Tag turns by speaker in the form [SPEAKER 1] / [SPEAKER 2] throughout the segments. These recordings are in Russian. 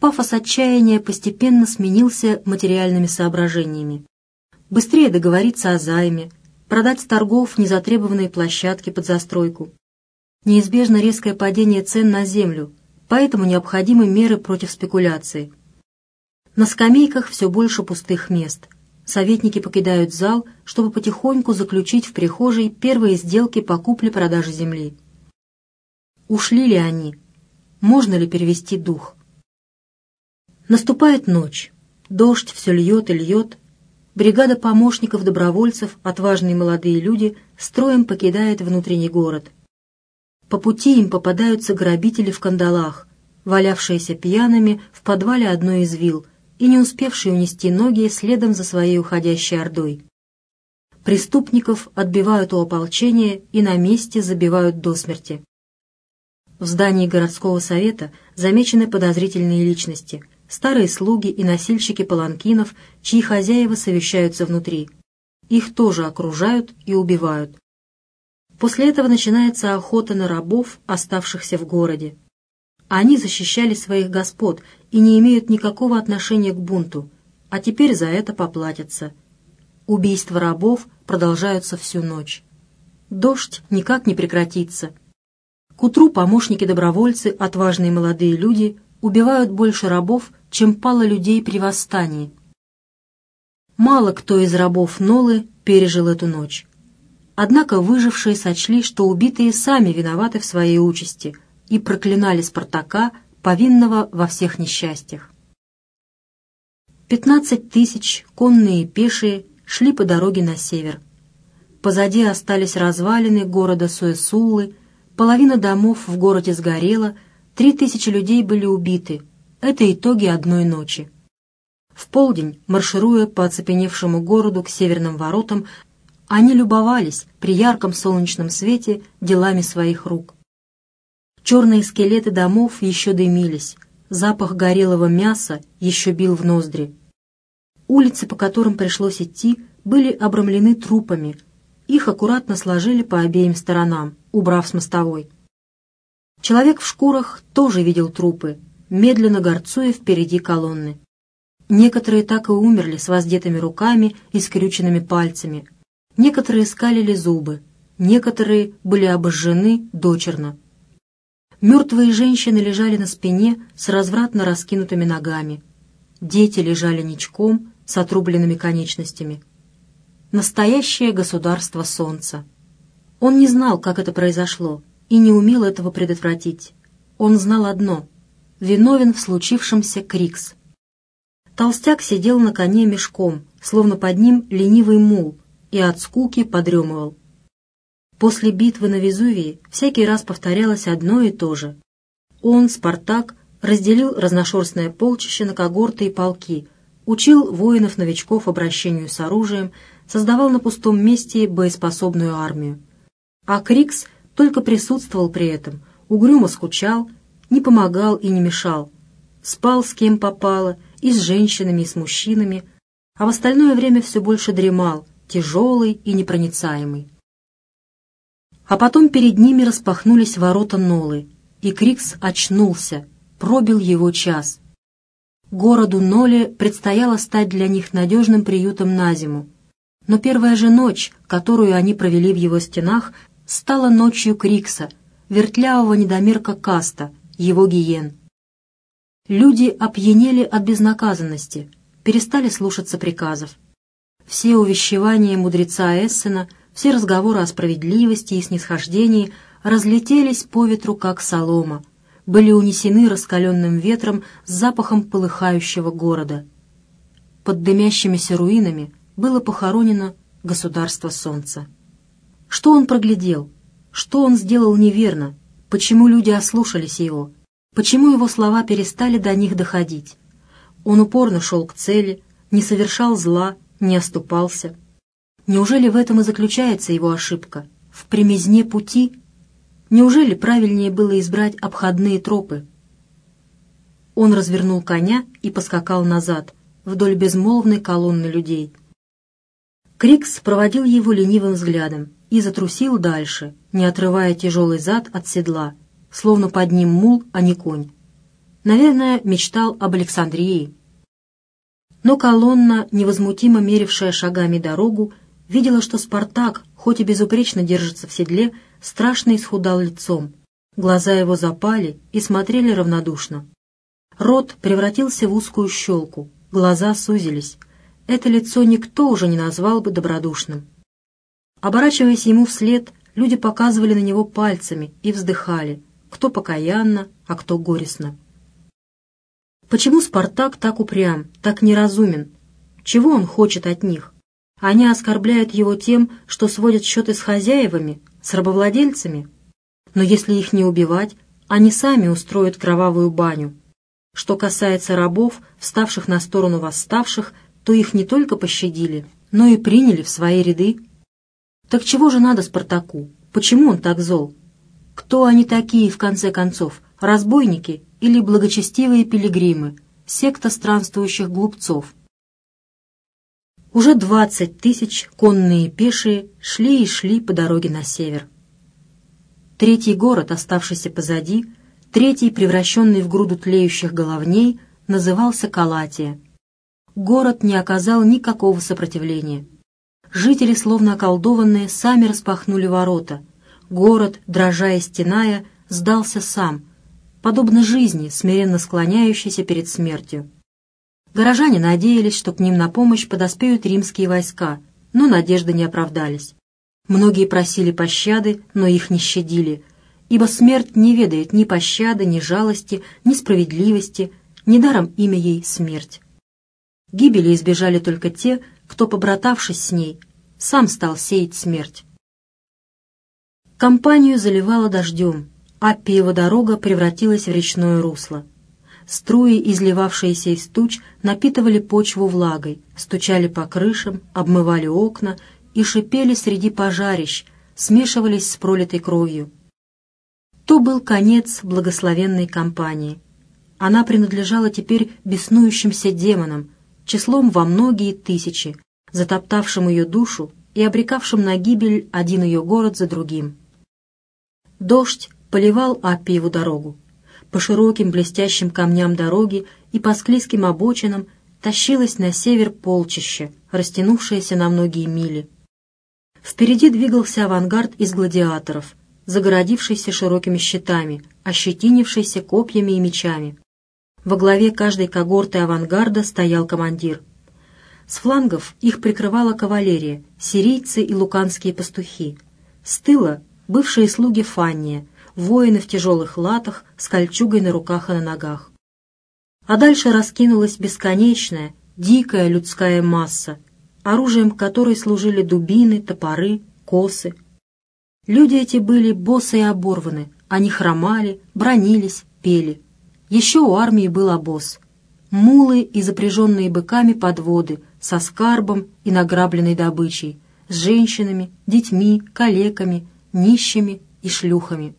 [SPEAKER 1] пафос отчаяния постепенно сменился материальными соображениями. Быстрее договориться о займе, продать с торгов незатребованные площадки под застройку. Неизбежно резкое падение цен на землю, поэтому необходимы меры против спекуляции. На скамейках все больше пустых мест. Советники покидают зал, чтобы потихоньку заключить в прихожей первые сделки по купле-продаже земли. Ушли ли они? Можно ли перевести дух? Наступает ночь. Дождь все льет и льет. Бригада помощников-добровольцев, отважные молодые люди, строем покидает внутренний город. По пути им попадаются грабители в кандалах, валявшиеся пьяными в подвале одной из вилл и не успевшие унести ноги следом за своей уходящей ордой. Преступников отбивают у ополчения и на месте забивают до смерти. В здании городского совета замечены подозрительные личности, старые слуги и носильщики паланкинов, чьи хозяева совещаются внутри. Их тоже окружают и убивают. После этого начинается охота на рабов, оставшихся в городе. Они защищали своих господ и не имеют никакого отношения к бунту, а теперь за это поплатятся. Убийства рабов продолжаются всю ночь. Дождь никак не прекратится, к утру помощники-добровольцы, отважные молодые люди, убивают больше рабов, чем пало людей при восстании. Мало кто из рабов Нолы пережил эту ночь. Однако выжившие сочли, что убитые сами виноваты в своей участи и проклинали Спартака, повинного во всех несчастьях. Пятнадцать тысяч, конные и пешие, шли по дороге на север. Позади остались развалины города Суэсуллы, Половина домов в городе сгорела, три тысячи людей были убиты. Это итоги одной ночи. В полдень, маршируя по оцепеневшему городу к северным воротам, они любовались при ярком солнечном свете делами своих рук. Черные скелеты домов еще дымились, запах горелого мяса еще бил в ноздри. Улицы, по которым пришлось идти, были обрамлены трупами, их аккуратно сложили по обеим сторонам, убрав с мостовой. Человек в шкурах тоже видел трупы, медленно горцуя впереди колонны. Некоторые так и умерли с воздетыми руками и скрюченными пальцами. Некоторые скалили зубы, некоторые были обожжены дочерно. Мертвые женщины лежали на спине с развратно раскинутыми ногами. Дети лежали ничком с отрубленными конечностями настоящее государство солнца. Он не знал, как это произошло, и не умел этого предотвратить. Он знал одно — виновен в случившемся Крикс. Толстяк сидел на коне мешком, словно под ним ленивый мул, и от скуки подремывал. После битвы на Везувии всякий раз повторялось одно и то же. Он, Спартак, разделил разношерстное полчище на когорты и полки, учил воинов-новичков обращению с оружием, создавал на пустом месте боеспособную армию. А Крикс только присутствовал при этом, угрюмо скучал, не помогал и не мешал, спал с кем попало, и с женщинами, и с мужчинами, а в остальное время все больше дремал, тяжелый и непроницаемый. А потом перед ними распахнулись ворота Нолы, и Крикс очнулся, пробил его час. Городу Ноле предстояло стать для них надежным приютом на зиму, но первая же ночь, которую они провели в его стенах, стала ночью Крикса, вертлявого недомерка Каста, его гиен. Люди опьянели от безнаказанности, перестали слушаться приказов. Все увещевания мудреца Эссена, все разговоры о справедливости и снисхождении разлетелись по ветру, как солома, были унесены раскаленным ветром с запахом полыхающего города. Под дымящимися руинами было похоронено государство солнца. Что он проглядел? Что он сделал неверно? Почему люди ослушались его? Почему его слова перестали до них доходить? Он упорно шел к цели, не совершал зла, не оступался. Неужели в этом и заключается его ошибка? В примизне пути? Неужели правильнее было избрать обходные тропы? Он развернул коня и поскакал назад, вдоль безмолвной колонны людей. Крикс проводил его ленивым взглядом и затрусил дальше, не отрывая тяжелый зад от седла, словно под ним мул, а не конь. Наверное, мечтал об Александрии. Но колонна, невозмутимо мерившая шагами дорогу, видела, что Спартак, хоть и безупречно держится в седле, страшно исхудал лицом. Глаза его запали и смотрели равнодушно. Рот превратился в узкую щелку, глаза сузились. Это лицо никто уже не назвал бы добродушным. Оборачиваясь ему вслед, люди показывали на него пальцами и вздыхали, кто покаянно, а кто горестно. Почему Спартак так упрям, так неразумен? Чего он хочет от них? Они оскорбляют его тем, что сводят счеты с хозяевами, с рабовладельцами. Но если их не убивать, они сами устроят кровавую баню. Что касается рабов, вставших на сторону восставших, то их не только пощадили, но и приняли в свои ряды. Так чего же надо Спартаку? Почему он так зол? Кто они такие, в конце концов, разбойники или благочестивые пилигримы, секта странствующих глупцов? Уже двадцать тысяч конные и пешие шли и шли по дороге на север. Третий город, оставшийся позади, третий, превращенный в груду тлеющих головней, назывался Калатия. Город не оказал никакого сопротивления. Жители, словно околдованные, сами распахнули ворота. Город, дрожа стеная, сдался сам, подобно жизни, смиренно склоняющейся перед смертью. Горожане надеялись, что к ним на помощь подоспеют римские войска, но надежды не оправдались. Многие просили пощады, но их не щадили, ибо смерть не ведает ни пощады, ни жалости, ни справедливости, недаром имя ей смерть. Гибели избежали только те, кто, побратавшись с ней, сам стал сеять смерть. Компанию заливало дождем, Аппиева дорога превратилась в речное русло. Струи, изливавшиеся из туч, напитывали почву влагой, стучали по крышам, обмывали окна и шипели среди пожарищ, смешивались с пролитой кровью. То был конец благословенной компании. Она принадлежала теперь беснующимся демонам, числом во многие тысячи, затоптавшим ее душу и обрекавшим на гибель один ее город за другим. Дождь поливал Аппиеву дорогу. По широким блестящим камням дороги и по склизким обочинам тащилось на север полчище, растянувшееся на многие мили. Впереди двигался авангард из гладиаторов, загородившийся широкими щитами, ощетинившийся копьями и мечами. Во главе каждой когорты авангарда стоял командир. С флангов их прикрывала кавалерия, сирийцы и луканские пастухи. С тыла — бывшие слуги Фанния, воины в тяжелых латах с кольчугой на руках и на ногах. А дальше раскинулась бесконечная, дикая людская масса, оружием которой служили дубины, топоры, косы. Люди эти были босы и оборваны, они хромали, бронились, пели. Еще у армии был обоз. Мулы и запряженные быками подводы со скарбом и награбленной добычей, с женщинами, детьми, калеками, нищими и шлюхами.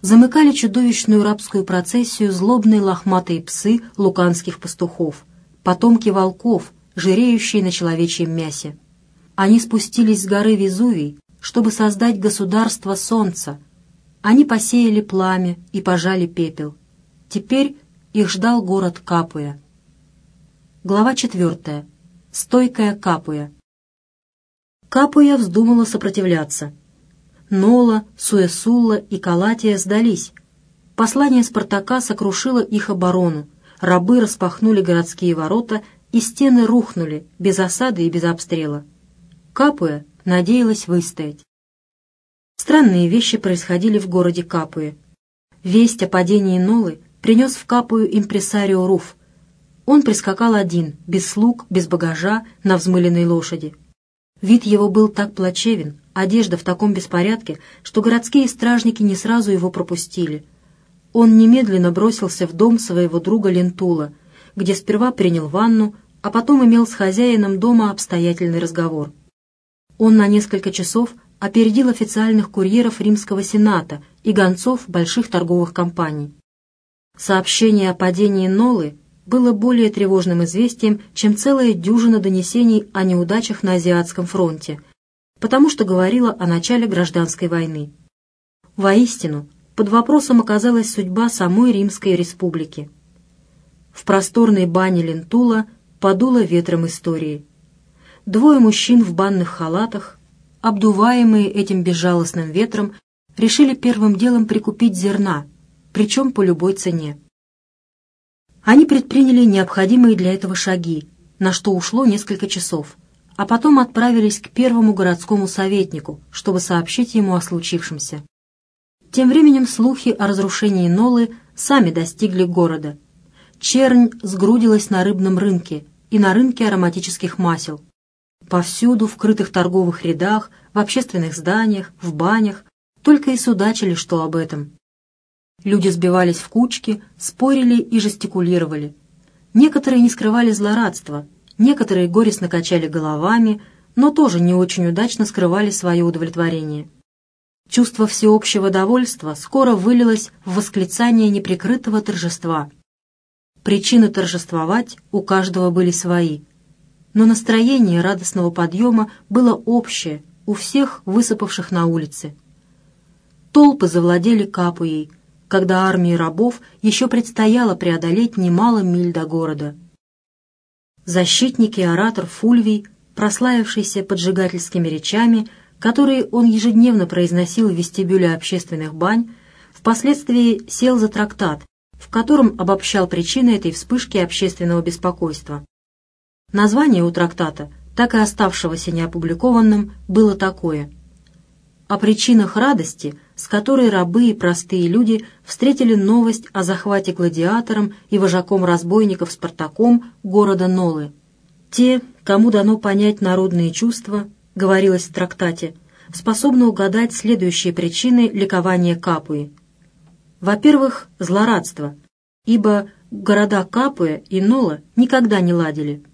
[SPEAKER 1] Замыкали чудовищную рабскую процессию злобные лохматые псы луканских пастухов, потомки волков, жиреющие на человечьем мясе. Они спустились с горы Везувий, чтобы создать государство солнца. Они посеяли пламя и пожали пепел. Теперь их ждал город Капуя. Глава четвертая. Стойкая Капуя. Капуя вздумала сопротивляться. Нола, Суэсулла и Калатия сдались. Послание Спартака сокрушило их оборону. Рабы распахнули городские ворота, и стены рухнули, без осады и без обстрела. Капуя надеялась выстоять. Странные вещи происходили в городе Капуе. Весть о падении Нолы принес в Капую импресарио Руф. Он прискакал один, без слуг, без багажа, на взмыленной лошади. Вид его был так плачевен, одежда в таком беспорядке, что городские стражники не сразу его пропустили. Он немедленно бросился в дом своего друга Лентула, где сперва принял ванну, а потом имел с хозяином дома обстоятельный разговор. Он на несколько часов опередил официальных курьеров Римского Сената и гонцов больших торговых компаний. Сообщение о падении Нолы было более тревожным известием, чем целая дюжина донесений о неудачах на Азиатском фронте, потому что говорило о начале гражданской войны. Воистину, под вопросом оказалась судьба самой Римской республики. в просторной бане Лентула подуло ветром истории. Двое мужчин в банных халатах, обдуваемые этим безжалостным ветром, решили первым делом прикупить зерна, причем по любой цене. Они предприняли необходимые для этого шаги, на что ушло несколько часов, а потом отправились к первому городскому советнику, чтобы сообщить ему о случившемся. Тем временем слухи о разрушении Нолы сами достигли города. Чернь сгрудилась на рыбном рынке и на рынке ароматических масел. Повсюду, в крытых торговых рядах, в общественных зданиях, в банях, только и судачили, что об этом. Люди сбивались в кучки, спорили и жестикулировали. Некоторые не скрывали злорадства, некоторые горестно качали головами, но тоже не очень удачно скрывали свое удовлетворение. Чувство всеобщего довольства скоро вылилось в восклицание неприкрытого торжества. Причины торжествовать у каждого были свои, но настроение радостного подъема было общее у всех высыпавших на улице. Толпы завладели Капуей, когда армии рабов еще предстояло преодолеть немало миль до города. Защитник и оратор Фульвий, прославившийся поджигательскими речами, которые он ежедневно произносил в вестибюле общественных бань, впоследствии сел за трактат, в котором обобщал причины этой вспышки общественного беспокойства. Название у трактата, так и оставшегося неопубликованным, было такое «О причинах радости, с которой рабы и простые люди встретили новость о захвате гладиатором и вожаком разбойников Спартаком города Нолы. Те, кому дано понять народные чувства, говорилось в трактате, способны угадать следующие причины ликования Капуи. Во-первых, злорадство, ибо города Капуя и Нола никогда не ладили.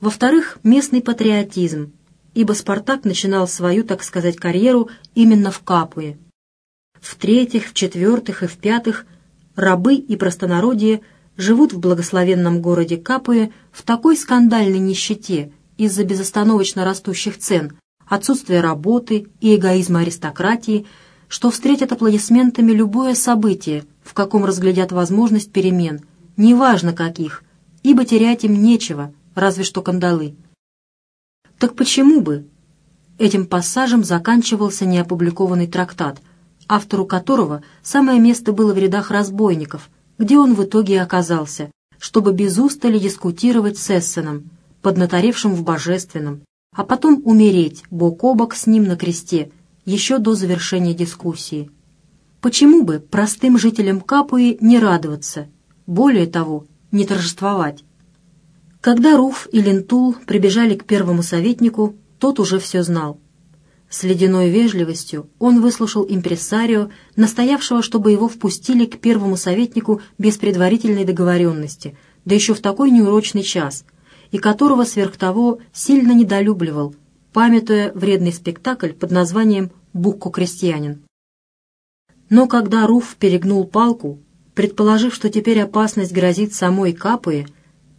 [SPEAKER 1] Во-вторых, местный патриотизм, ибо Спартак начинал свою, так сказать, карьеру именно в Капуе – в-третьих, в-четвертых и в-пятых, рабы и простонародье живут в благословенном городе Капуе в такой скандальной нищете из-за безостановочно растущих цен, отсутствия работы и эгоизма аристократии, что встретят аплодисментами любое событие, в каком разглядят возможность перемен, неважно каких, ибо терять им нечего, разве что кандалы. Так почему бы? Этим пассажем заканчивался неопубликованный трактат – автору которого самое место было в рядах разбойников, где он в итоге оказался, чтобы без устали дискутировать с Эссеном, поднаторевшим в божественном, а потом умереть бок о бок с ним на кресте, еще до завершения дискуссии. Почему бы простым жителям Капуи не радоваться, более того, не торжествовать? Когда Руф и Лентул прибежали к первому советнику, тот уже все знал. С ледяной вежливостью он выслушал импрессарио, настоявшего, чтобы его впустили к первому советнику без предварительной договоренности, да еще в такой неурочный час, и которого сверх того сильно недолюбливал, памятуя вредный спектакль под названием «Букко-крестьянин». Но когда Руф перегнул палку, предположив, что теперь опасность грозит самой Капуе,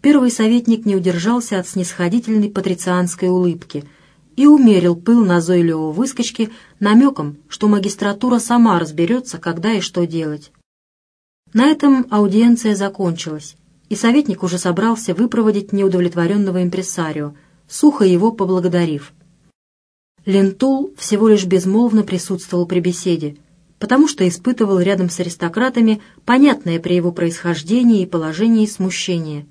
[SPEAKER 1] первый советник не удержался от снисходительной патрицианской улыбки – и умерил пыл назойливого выскочки намеком, что магистратура сама разберется, когда и что делать. На этом аудиенция закончилась, и советник уже собрался выпроводить неудовлетворенного импресарио, сухо его поблагодарив. Лентул всего лишь безмолвно присутствовал при беседе, потому что испытывал рядом с аристократами понятное при его происхождении и положении смущение,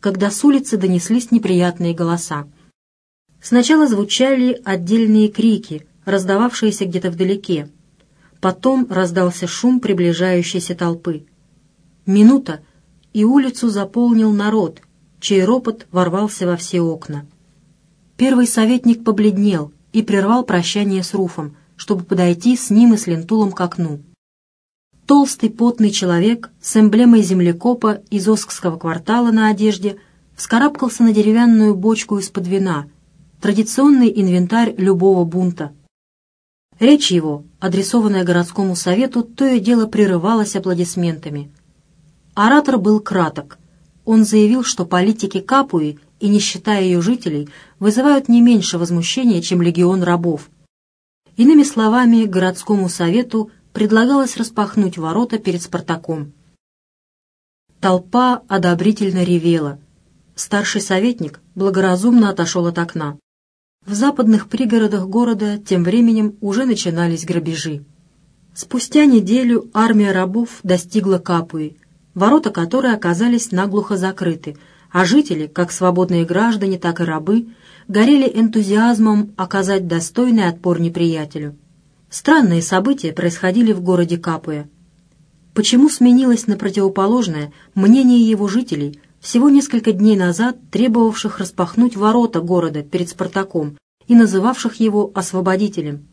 [SPEAKER 1] когда с улицы донеслись неприятные голоса. Сначала звучали отдельные крики, раздававшиеся где-то вдалеке. Потом раздался шум приближающейся толпы. Минута, и улицу заполнил народ, чей ропот ворвался во все окна. Первый советник побледнел и прервал прощание с Руфом, чтобы подойти с ним и с лентулом к окну. Толстый потный человек с эмблемой землекопа из Оскского квартала на одежде вскарабкался на деревянную бочку из-под вина — традиционный инвентарь любого бунта. Речь его, адресованная городскому совету, то и дело прерывалась аплодисментами. Оратор был краток. Он заявил, что политики Капуи, и считая ее жителей, вызывают не меньше возмущения, чем легион рабов. Иными словами, городскому совету предлагалось распахнуть ворота перед Спартаком. Толпа одобрительно ревела. Старший советник благоразумно отошел от окна. В западных пригородах города тем временем уже начинались грабежи. Спустя неделю армия рабов достигла Капуи, ворота которой оказались наглухо закрыты, а жители, как свободные граждане, так и рабы, горели энтузиазмом оказать достойный отпор неприятелю. Странные события происходили в городе Капуя. Почему сменилось на противоположное мнение его жителей, всего несколько дней назад требовавших распахнуть ворота города перед Спартаком и называвших его освободителем?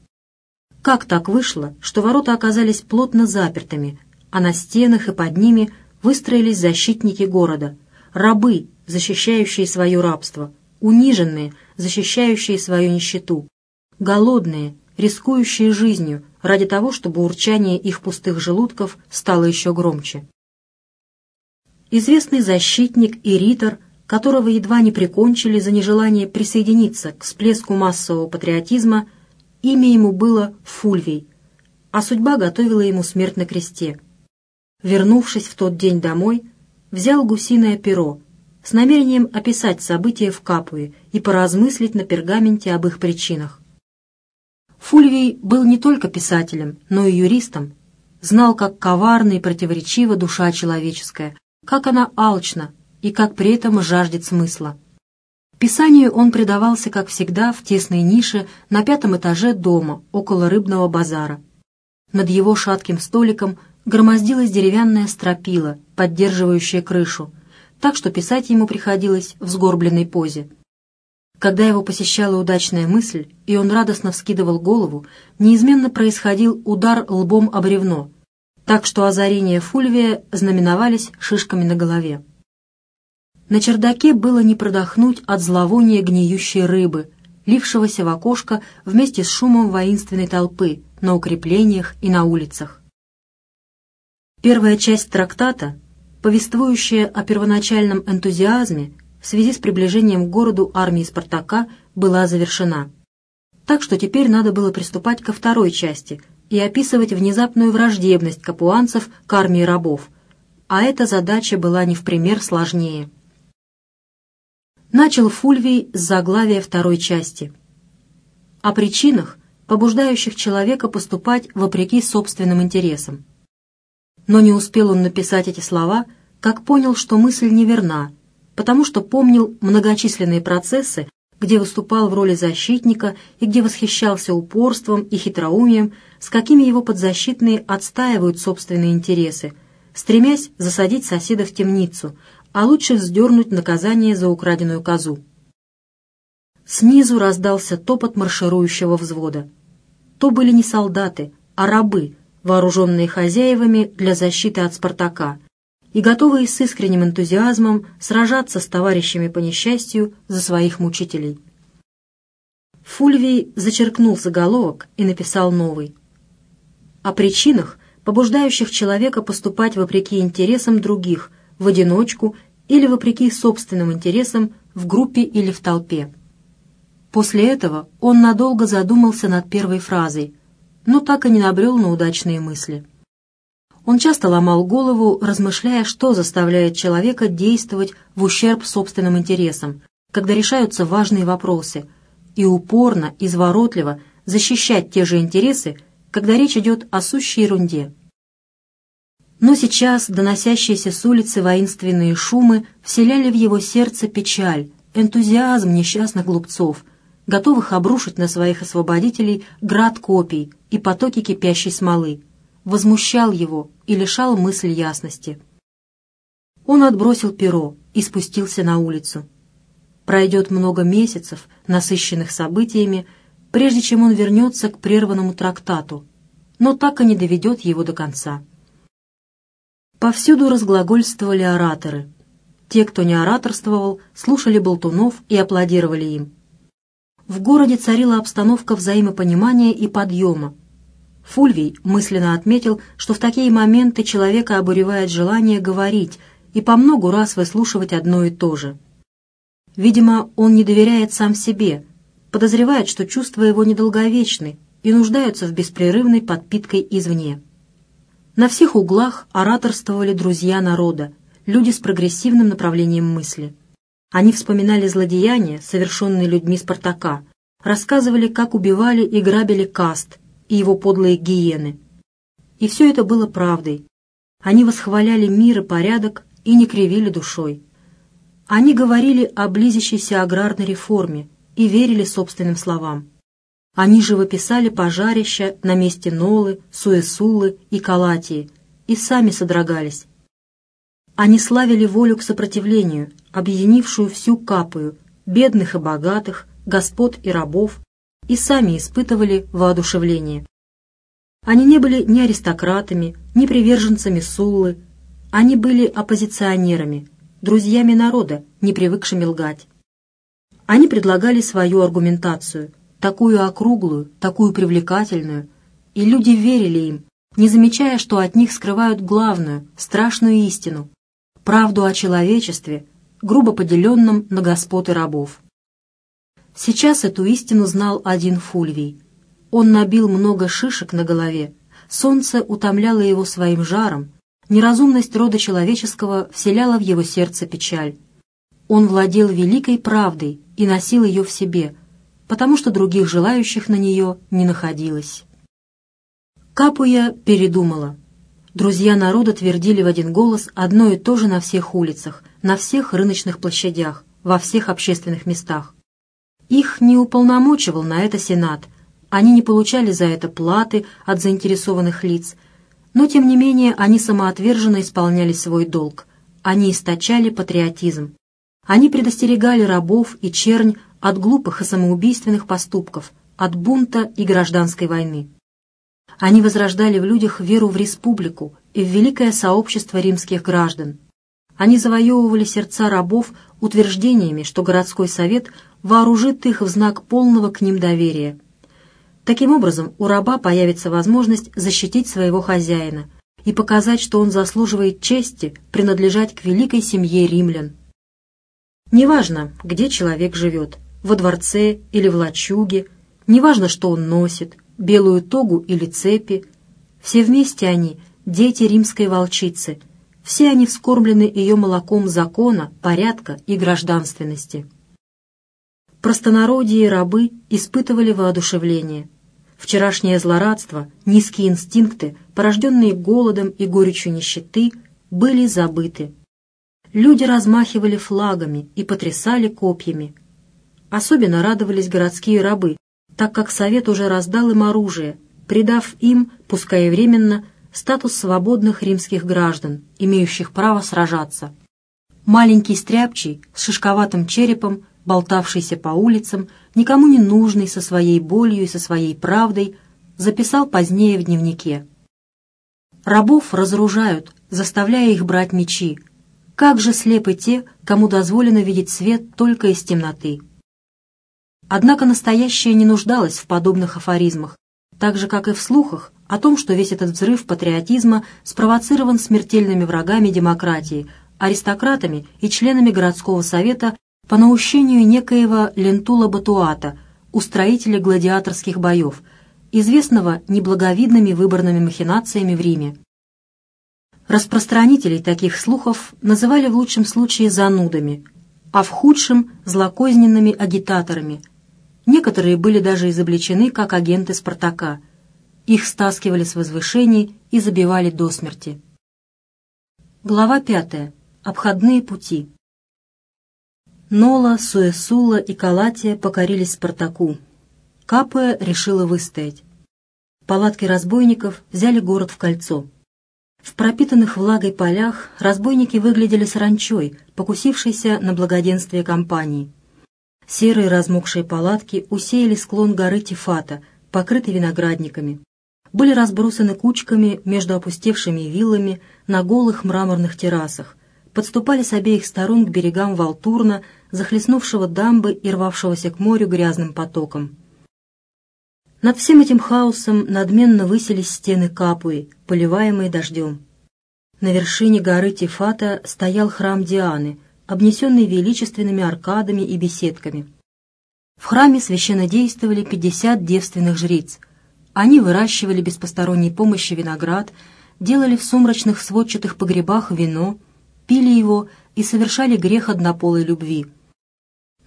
[SPEAKER 1] Как так вышло, что ворота оказались плотно запертыми, а на стенах и под ними выстроились защитники города, рабы, защищающие свое рабство, униженные, защищающие свою нищету, голодные, рискующие жизнью ради того, чтобы урчание их пустых желудков стало еще громче. Известный защитник и ритор, которого едва не прикончили за нежелание присоединиться к всплеску массового патриотизма, имя ему было Фульвий, а судьба готовила ему смерть на кресте. Вернувшись в тот день домой, взял гусиное перо с намерением описать события в Капуе и поразмыслить на пергаменте об их причинах. Фульвий был не только писателем, но и юристом, знал, как коварна и противоречива душа человеческая, как она алчна и как при этом жаждет смысла. Писанию он предавался, как всегда, в тесной нише на пятом этаже дома, около рыбного базара. Над его шатким столиком громоздилась деревянная стропила, поддерживающая крышу, так что писать ему приходилось в сгорбленной позе. Когда его посещала удачная мысль, и он радостно вскидывал голову, неизменно происходил удар лбом об бревно, так что озарения Фульвия знаменовались шишками на голове. На чердаке было не продохнуть от зловония гниющей рыбы, лившегося в окошко вместе с шумом воинственной толпы на укреплениях и на улицах. Первая часть трактата, повествующая о первоначальном энтузиазме, в связи с приближением к городу армии Спартака была завершена. Так что теперь надо было приступать ко второй части и описывать внезапную враждебность капуанцев к армии рабов, а эта задача была не в пример сложнее. Начал Фульвий с заглавия второй части. О причинах, побуждающих человека поступать вопреки собственным интересам. Но не успел он написать эти слова, как понял, что мысль неверна, потому что помнил многочисленные процессы, где выступал в роли защитника и где восхищался упорством и хитроумием, с какими его подзащитные отстаивают собственные интересы, стремясь засадить соседа в темницу, а лучше вздернуть наказание за украденную козу. Снизу раздался топот марширующего взвода. То были не солдаты, а рабы, вооруженные хозяевами для защиты от Спартака, и готовые с искренним энтузиазмом сражаться с товарищами по несчастью за своих мучителей. Фульвий зачеркнул заголовок и написал новый. О причинах, побуждающих человека поступать вопреки интересам других, в одиночку или вопреки собственным интересам в группе или в толпе. После этого он надолго задумался над первой фразой, но так и не набрел на удачные мысли. Он часто ломал голову, размышляя, что заставляет человека действовать в ущерб собственным интересам, когда решаются важные вопросы, и упорно, изворотливо защищать те же интересы, когда речь идет о сущей ерунде. Но сейчас доносящиеся с улицы воинственные шумы вселяли в его сердце печаль, энтузиазм несчастных глупцов, готовых обрушить на своих освободителей град копий и потоки кипящей смолы возмущал его и лишал мысли ясности. Он отбросил перо и спустился на улицу. Пройдет много месяцев, насыщенных событиями, прежде чем он вернется к прерванному трактату, но так и не доведет его до конца. Повсюду разглагольствовали ораторы. Те, кто не ораторствовал, слушали болтунов и аплодировали им. В городе царила обстановка взаимопонимания и подъема, Фульвий мысленно отметил, что в такие моменты человека обуревает желание говорить и по многу раз выслушивать одно и то же. Видимо, он не доверяет сам себе, подозревает, что чувства его недолговечны и нуждаются в беспрерывной подпиткой извне. На всех углах ораторствовали друзья народа, люди с прогрессивным направлением мысли. Они вспоминали злодеяния, совершенные людьми Спартака, рассказывали, как убивали и грабили каст и его подлые гиены. И все это было правдой. Они восхваляли мир и порядок и не кривили душой. Они говорили о близящейся аграрной реформе и верили собственным словам. Они живописали пожарища на месте Нолы, Суэсулы и Калатии и сами содрогались. Они славили волю к сопротивлению, объединившую всю Капую, бедных и богатых, господ и рабов, и сами испытывали воодушевление. Они не были ни аристократами, ни приверженцами Суллы, они были оппозиционерами, друзьями народа, не привыкшими лгать. Они предлагали свою аргументацию, такую округлую, такую привлекательную, и люди верили им, не замечая, что от них скрывают главную, страшную истину, правду о человечестве, грубо поделенном на господ и рабов. Сейчас эту истину знал один Фульвий. Он набил много шишек на голове, солнце утомляло его своим жаром, неразумность рода человеческого вселяла в его сердце печаль. Он владел великой правдой и носил ее в себе, потому что других желающих на нее не находилось. Капуя передумала. Друзья народа твердили в один голос одно и то же на всех улицах, на всех рыночных площадях, во всех общественных местах. Их не уполномочивал на это Сенат, они не получали за это платы от заинтересованных лиц, но, тем не менее, они самоотверженно исполняли свой долг. Они источали патриотизм. Они предостерегали рабов и чернь от глупых и самоубийственных поступков, от бунта и гражданской войны. Они возрождали в людях веру в республику и в великое сообщество римских граждан. Они завоевывали сердца рабов утверждениями, что городской совет вооружит их в знак полного к ним доверия – Таким образом, у раба появится возможность защитить своего хозяина и показать, что он заслуживает чести принадлежать к великой семье римлян. Неважно, где человек живет, во дворце или в лачуге, неважно, что он носит, белую тогу или цепи, все вместе они – дети римской волчицы, все они вскормлены ее молоком закона, порядка и гражданственности. Простонародье и рабы испытывали воодушевление. Вчерашнее злорадство, низкие инстинкты, порожденные голодом и горечью нищеты, были забыты. Люди размахивали флагами и потрясали копьями. Особенно радовались городские рабы, так как Совет уже раздал им оружие, придав им, пускай и временно, статус свободных римских граждан, имеющих право сражаться. Маленький стряпчий с шишковатым черепом болтавшийся по улицам, никому не нужный со своей болью и со своей правдой, записал позднее в дневнике. «Рабов разоружают, заставляя их брать мечи. Как же слепы те, кому дозволено видеть свет только из темноты». Однако настоящее не нуждалось в подобных афоризмах, так же, как и в слухах о том, что весь этот взрыв патриотизма спровоцирован смертельными врагами демократии, аристократами и членами городского совета по наущению некоего Лентула Батуата, устроителя гладиаторских боев, известного неблаговидными выборными махинациями в Риме. Распространителей таких слухов называли в лучшем случае занудами, а в худшем – злокозненными агитаторами. Некоторые были даже изобличены как агенты Спартака. Их стаскивали с возвышений и забивали до смерти. Глава пятая. Обходные пути. Нола, Суэсула и Калатия покорились Спартаку. Капуя решила выстоять. Палатки разбойников взяли город в кольцо. В пропитанных влагой полях разбойники выглядели саранчой, покусившейся на благоденствие компании. Серые размокшие палатки усеяли склон горы Тифата, покрытый виноградниками. Были разбросаны кучками между опустевшими виллами на голых мраморных террасах, подступали с обеих сторон к берегам Валтурна, захлестнувшего дамбы и рвавшегося к морю грязным потоком. Над всем этим хаосом надменно высились стены Капуи, поливаемые дождем. На вершине горы Тифата стоял храм Дианы, обнесенный величественными аркадами и беседками. В храме священно действовали пятьдесят девственных жриц. Они выращивали без посторонней помощи виноград, делали в сумрачных сводчатых погребах вино — пили его и совершали грех однополой любви.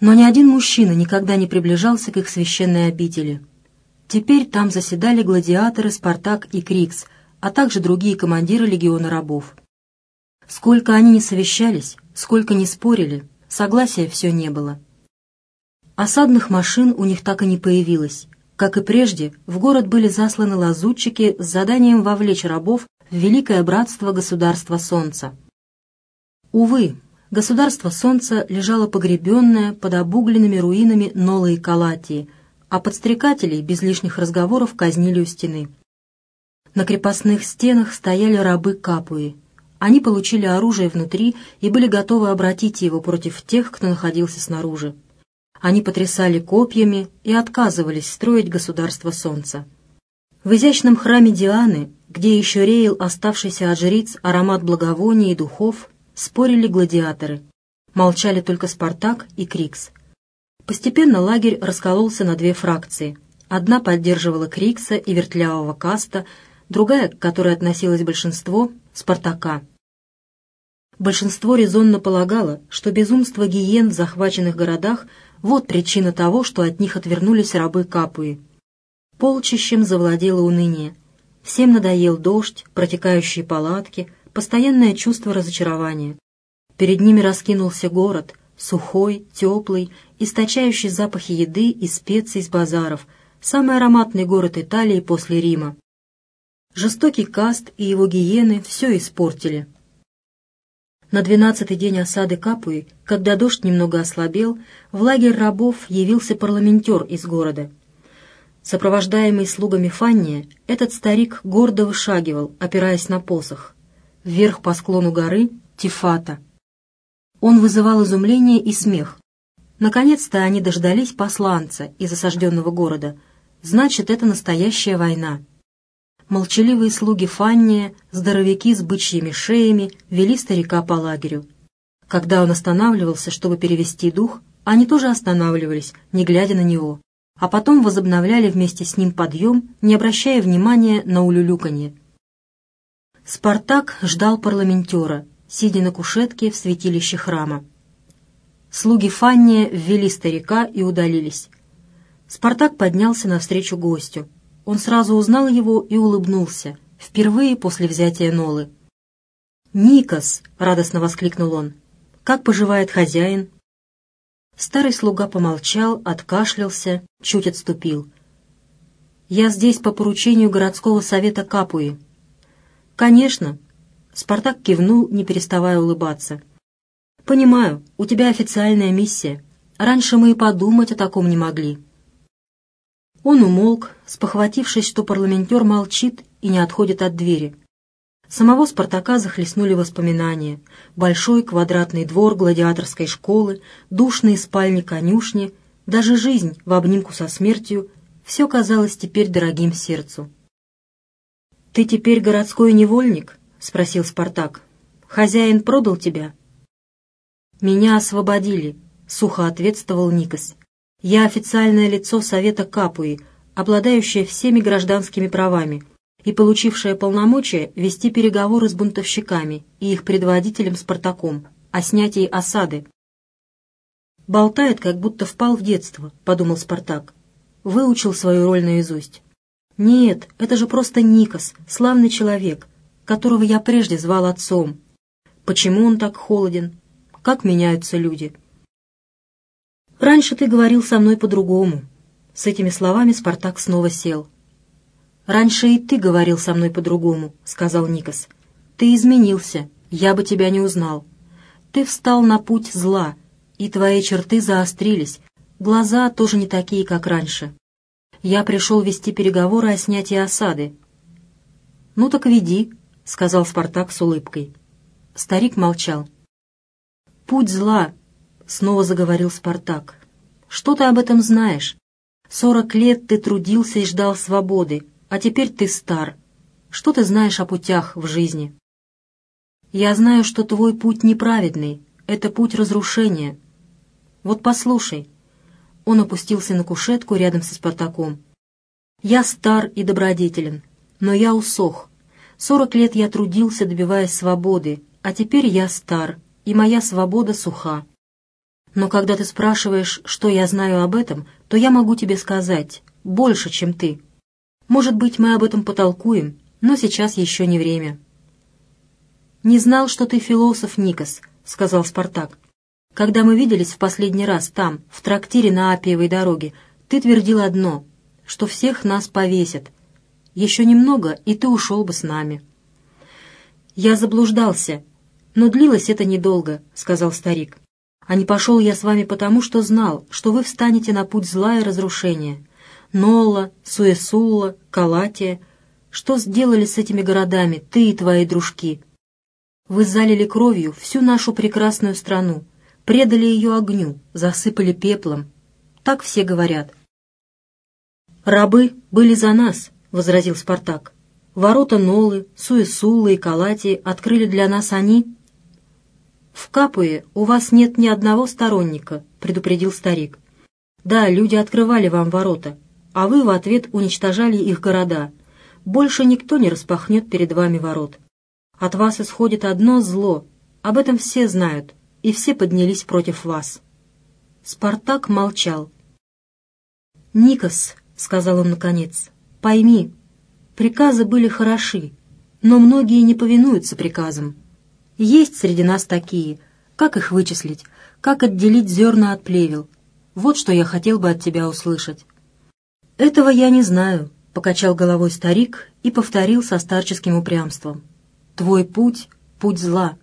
[SPEAKER 1] Но ни один мужчина никогда не приближался к их священной обители. Теперь там заседали гладиаторы Спартак и Крикс, а также другие командиры легиона рабов. Сколько они не совещались, сколько не спорили, согласия все не было. Осадных машин у них так и не появилось. Как и прежде, в город были засланы лазутчики с заданием вовлечь рабов в великое братство государства Солнца. Увы, государство Солнца лежало погребенное под обугленными руинами Нолы и Калатии, а подстрекателей без лишних разговоров казнили у стены. На крепостных стенах стояли рабы Капуи. Они получили оружие внутри и были готовы обратить его против тех, кто находился снаружи. Они потрясали копьями и отказывались строить государство Солнца. В изящном храме Дианы, где еще реял оставшийся от жриц аромат благовоний и духов, спорили гладиаторы. Молчали только Спартак и Крикс. Постепенно лагерь раскололся на две фракции. Одна поддерживала Крикса и вертлявого каста, другая, к которой относилось большинство, — Спартака. Большинство резонно полагало, что безумство гиен в захваченных городах — вот причина того, что от них отвернулись рабы Капуи. Полчищем завладело уныние. Всем надоел дождь, протекающие палатки, постоянное чувство разочарования. Перед ними раскинулся город, сухой, теплый, источающий запахи еды и специй из базаров, самый ароматный город Италии после Рима. Жестокий каст и его гиены все испортили. На двенадцатый день осады Капуи, когда дождь немного ослабел, в лагерь рабов явился парламентер из города. Сопровождаемый слугами Фанния, этот старик гордо вышагивал, опираясь на посох. Вверх по склону горы — Тифата. Он вызывал изумление и смех. Наконец-то они дождались посланца из осажденного города. Значит, это настоящая война. Молчаливые слуги Фанния, здоровяки с бычьими шеями, вели старика по лагерю. Когда он останавливался, чтобы перевести дух, они тоже останавливались, не глядя на него, а потом возобновляли вместе с ним подъем, не обращая внимания на улюлюканье. Спартак ждал парламентера, сидя на кушетке в святилище храма. Слуги Фанния ввели старика и удалились. Спартак поднялся навстречу гостю. Он сразу узнал его и улыбнулся, впервые после взятия Нолы. «Никос!» — радостно воскликнул он. «Как поживает хозяин?» Старый слуга помолчал, откашлялся, чуть отступил. «Я здесь по поручению городского совета Капуи». «Конечно!» — Спартак кивнул, не переставая улыбаться. «Понимаю, у тебя официальная миссия. Раньше мы и подумать о таком не могли». Он умолк, спохватившись, что парламентер молчит и не отходит от двери. Самого Спартака захлестнули воспоминания. Большой квадратный двор гладиаторской школы, душные спальни конюшни, даже жизнь в обнимку со смертью — все казалось теперь дорогим сердцу. «Ты теперь городской невольник?» — спросил Спартак. «Хозяин продал тебя?» «Меня освободили», — сухо ответствовал Никос. Я официальное лицо Совета Капуи, обладающее всеми гражданскими правами и получившее полномочия вести переговоры с бунтовщиками и их предводителем Спартаком о снятии осады. «Болтает, как будто впал в детство», — подумал Спартак. Выучил свою роль наизусть. «Нет, это же просто Никос, славный человек, которого я прежде звал отцом. Почему он так холоден? Как меняются люди?» «Раньше ты говорил со мной по-другому». С этими словами Спартак снова сел. «Раньше и ты говорил со мной по-другому», — сказал Никос. «Ты изменился, я бы тебя не узнал. Ты встал на путь зла, и твои черты заострились, глаза тоже не такие, как раньше. Я пришел вести переговоры о снятии осады». «Ну так веди», — сказал Спартак с улыбкой. Старик молчал. «Путь зла — снова заговорил Спартак. «Что ты об этом знаешь? Сорок лет ты трудился и ждал свободы, а теперь ты стар. Что ты знаешь о путях в жизни?» «Я знаю, что твой путь неправедный, это путь разрушения. Вот послушай». Он опустился на кушетку рядом со Спартаком. «Я стар и добродетелен, но я усох. Сорок лет я трудился, добиваясь свободы, а теперь я стар, и моя свобода суха. Но когда ты спрашиваешь, что я знаю об этом, то я могу тебе сказать больше, чем ты. Может быть, мы об этом потолкуем, но сейчас еще не время». «Не знал, что ты философ, Никос», — сказал Спартак. «Когда мы виделись в последний раз там, в трактире на Апиевой дороге, ты твердил одно, что всех нас повесят. Еще немного, и ты ушел бы с нами». «Я заблуждался, но длилось это недолго», — сказал старик. «А не пошел я с вами потому, что знал, что вы встанете на путь зла и разрушения. Нола, Суэсула, Калатия. Что сделали с этими городами ты и твои дружки?» Вы залили кровью всю нашу прекрасную страну, предали ее огню, засыпали пеплом. Так все говорят. «Рабы были за нас», — возразил Спартак. «Ворота Нолы, Суесулы и Калати открыли для нас они». «В Капуе у вас нет ни одного сторонника», — предупредил старик. «Да, люди открывали вам ворота, а вы в ответ уничтожали их города. Больше никто не распахнет перед вами ворот. От вас исходит одно зло, об этом все знают, и все поднялись против вас». Спартак молчал. «Никос», — сказал он наконец, — «пойми, приказы были хороши, но многие не повинуются приказам. Есть среди нас такие. Как их вычислить? Как отделить зерна от плевел? Вот что я хотел бы от тебя услышать». «Этого я не знаю», — покачал головой старик и повторил со старческим упрямством. Твой путь — путь зла».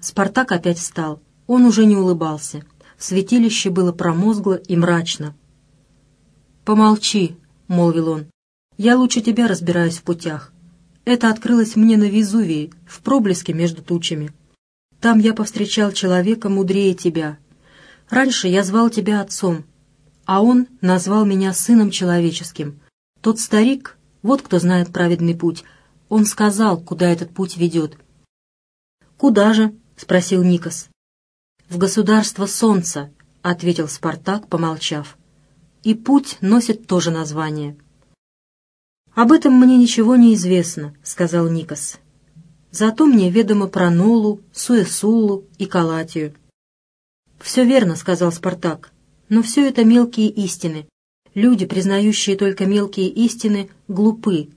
[SPEAKER 1] Спартак опять встал. Он уже не улыбался. В святилище было промозгло и мрачно. «Помолчи», — молвил он. «Я лучше тебя разбираюсь в путях. Это открылось мне на Везувии, в проблеске между тучами. Там я повстречал человека мудрее тебя. Раньше я звал тебя отцом, а он назвал меня сыном человеческим. Тот старик, вот кто знает праведный путь, он сказал, куда этот путь ведет. «Куда же?» — спросил Никос. «В государство солнца», — ответил Спартак, помолчав. «И путь носит тоже название». «Об этом мне ничего не известно», — сказал Никос. «Зато мне ведомо про Нолу, Суэсулу и Калатию». «Все верно», — сказал Спартак, — «но все это мелкие истины. Люди, признающие только мелкие истины, глупы,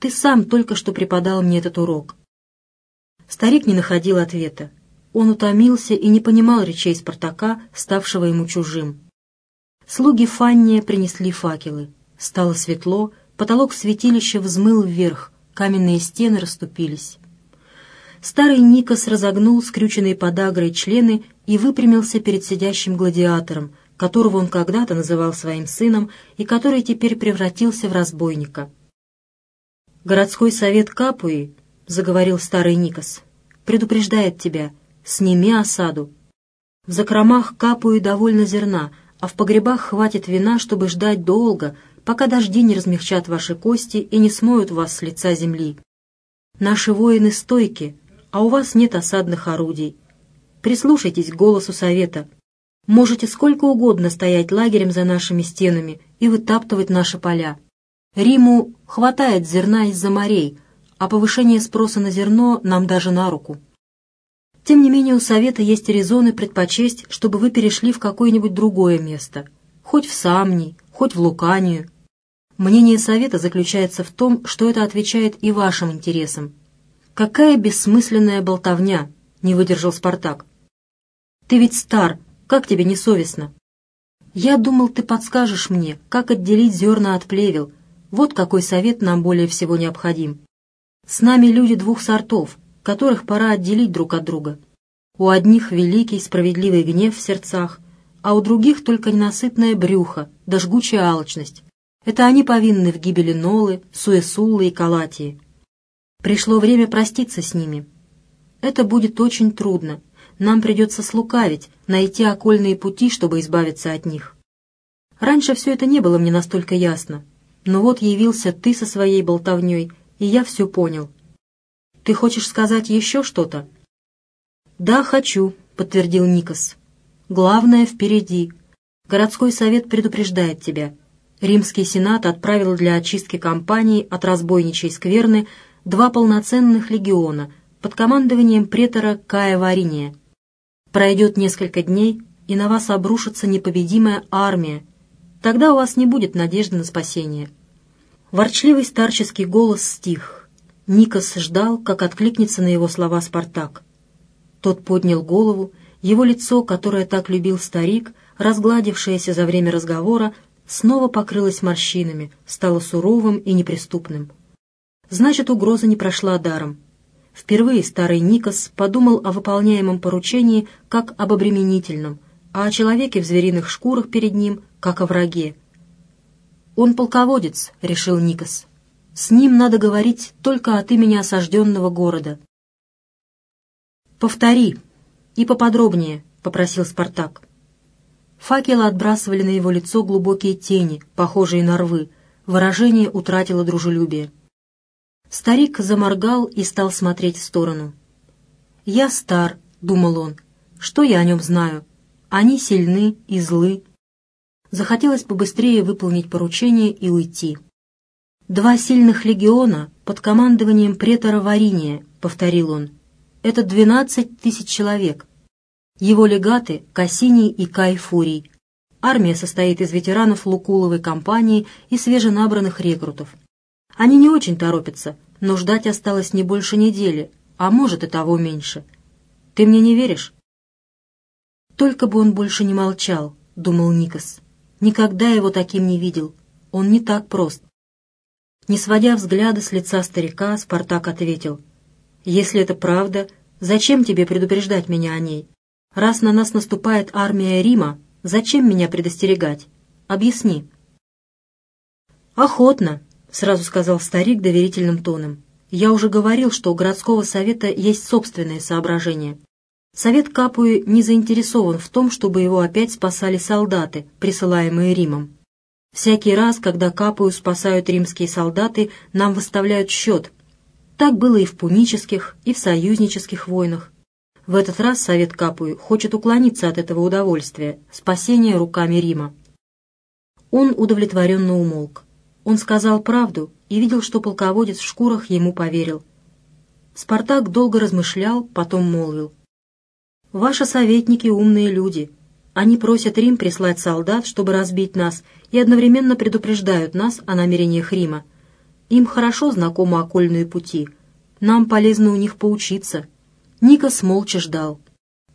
[SPEAKER 1] ты сам только что преподал мне этот урок». Старик не находил ответа. Он утомился и не понимал речей Спартака, ставшего ему чужим. Слуги Фанния принесли факелы. Стало светло, потолок святилища взмыл вверх, каменные стены расступились. Старый Никос разогнул скрюченные подагрой члены и выпрямился перед сидящим гладиатором, которого он когда-то называл своим сыном и который теперь превратился в разбойника. «Городской совет Капуи», — заговорил старый Никос, — «предупреждает тебя, сними осаду. В закромах Капуи довольно зерна, а в погребах хватит вина, чтобы ждать долго, пока дожди не размягчат ваши кости и не смоют вас с лица земли. Наши воины стойки, а у вас нет осадных орудий. Прислушайтесь к голосу совета. Можете сколько угодно стоять лагерем за нашими стенами и вытаптывать наши поля. Риму хватает зерна из-за морей, а повышение спроса на зерно нам даже на руку. Тем не менее, у Совета есть резоны предпочесть, чтобы вы перешли в какое-нибудь другое место, хоть в Самний, хоть в Луканию. Мнение Совета заключается в том, что это отвечает и вашим интересам. «Какая бессмысленная болтовня!» — не выдержал Спартак. «Ты ведь стар, как тебе не совестно?» «Я думал, ты подскажешь мне, как отделить зерна от плевел», вот какой совет нам более всего необходим. С нами люди двух сортов, которых пора отделить друг от друга. У одних великий справедливый гнев в сердцах, а у других только ненасытное брюхо да жгучая алчность. Это они повинны в гибели Нолы, Суэсулы и Калатии. Пришло время проститься с ними. Это будет очень трудно. Нам придется слукавить, найти окольные пути, чтобы избавиться от них. Раньше все это не было мне настолько ясно, но вот явился ты со своей болтовней, и я все понял. Ты хочешь сказать еще что-то?» «Да, хочу», — подтвердил Никос. «Главное впереди. Городской совет предупреждает тебя. Римский сенат отправил для очистки компании от разбойничей скверны два полноценных легиона, под командованием претора Кая Вариния. Пройдет несколько дней, и на вас обрушится непобедимая армия. Тогда у вас не будет надежды на спасение. Ворчливый старческий голос стих. Никос ждал, как откликнется на его слова Спартак. Тот поднял голову, его лицо, которое так любил старик, разгладившееся за время разговора, снова покрылось морщинами, стало суровым и неприступным. Значит, угроза не прошла даром. Впервые старый Никос подумал о выполняемом поручении как об обременительном, а о человеке в звериных шкурах перед ним как о враге. «Он полководец», — решил Никос. «С ним надо говорить только от имени осажденного города». «Повтори и поподробнее», — попросил Спартак. Факелы отбрасывали на его лицо глубокие тени, похожие на рвы. Выражение утратило дружелюбие. Старик заморгал и стал смотреть в сторону. «Я стар», — думал он. «Что я о нем знаю? Они сильны и злы». Захотелось побыстрее выполнить поручение и уйти. «Два сильных легиона под командованием претора Вариния», — повторил он. «Это двенадцать тысяч человек. Его легаты — Кассиний и Кай Фурий. Армия состоит из ветеранов Лукуловой компании и свеженабранных рекрутов. Они не очень торопятся, но ждать осталось не больше недели, а может и того меньше. Ты мне не веришь? Только бы он больше не молчал, думал Никос. Никогда его таким не видел. Он не так прост. Не сводя взгляда с лица старика, Спартак ответил. «Если это правда, зачем тебе предупреждать меня о ней? Раз на нас наступает армия Рима, зачем меня предостерегать? Объясни». «Охотно», — сразу сказал старик доверительным тоном. «Я уже говорил, что у городского совета есть собственные соображения. Совет Капуи не заинтересован в том, чтобы его опять спасали солдаты, присылаемые Римом. Всякий раз, когда Капую спасают римские солдаты, нам выставляют счет. Так было и в пунических, и в союзнических войнах. В этот раз Совет Капуи хочет уклониться от этого удовольствия, спасения руками Рима. Он удовлетворенно умолк. Он сказал правду и видел, что полководец в шкурах ему поверил. Спартак долго размышлял, потом молвил. «Ваши советники — умные люди. Они просят Рим прислать солдат, чтобы разбить нас, и одновременно предупреждают нас о намерениях Рима. Им хорошо знакомы окольные пути. Нам полезно у них поучиться». Никос молча ждал.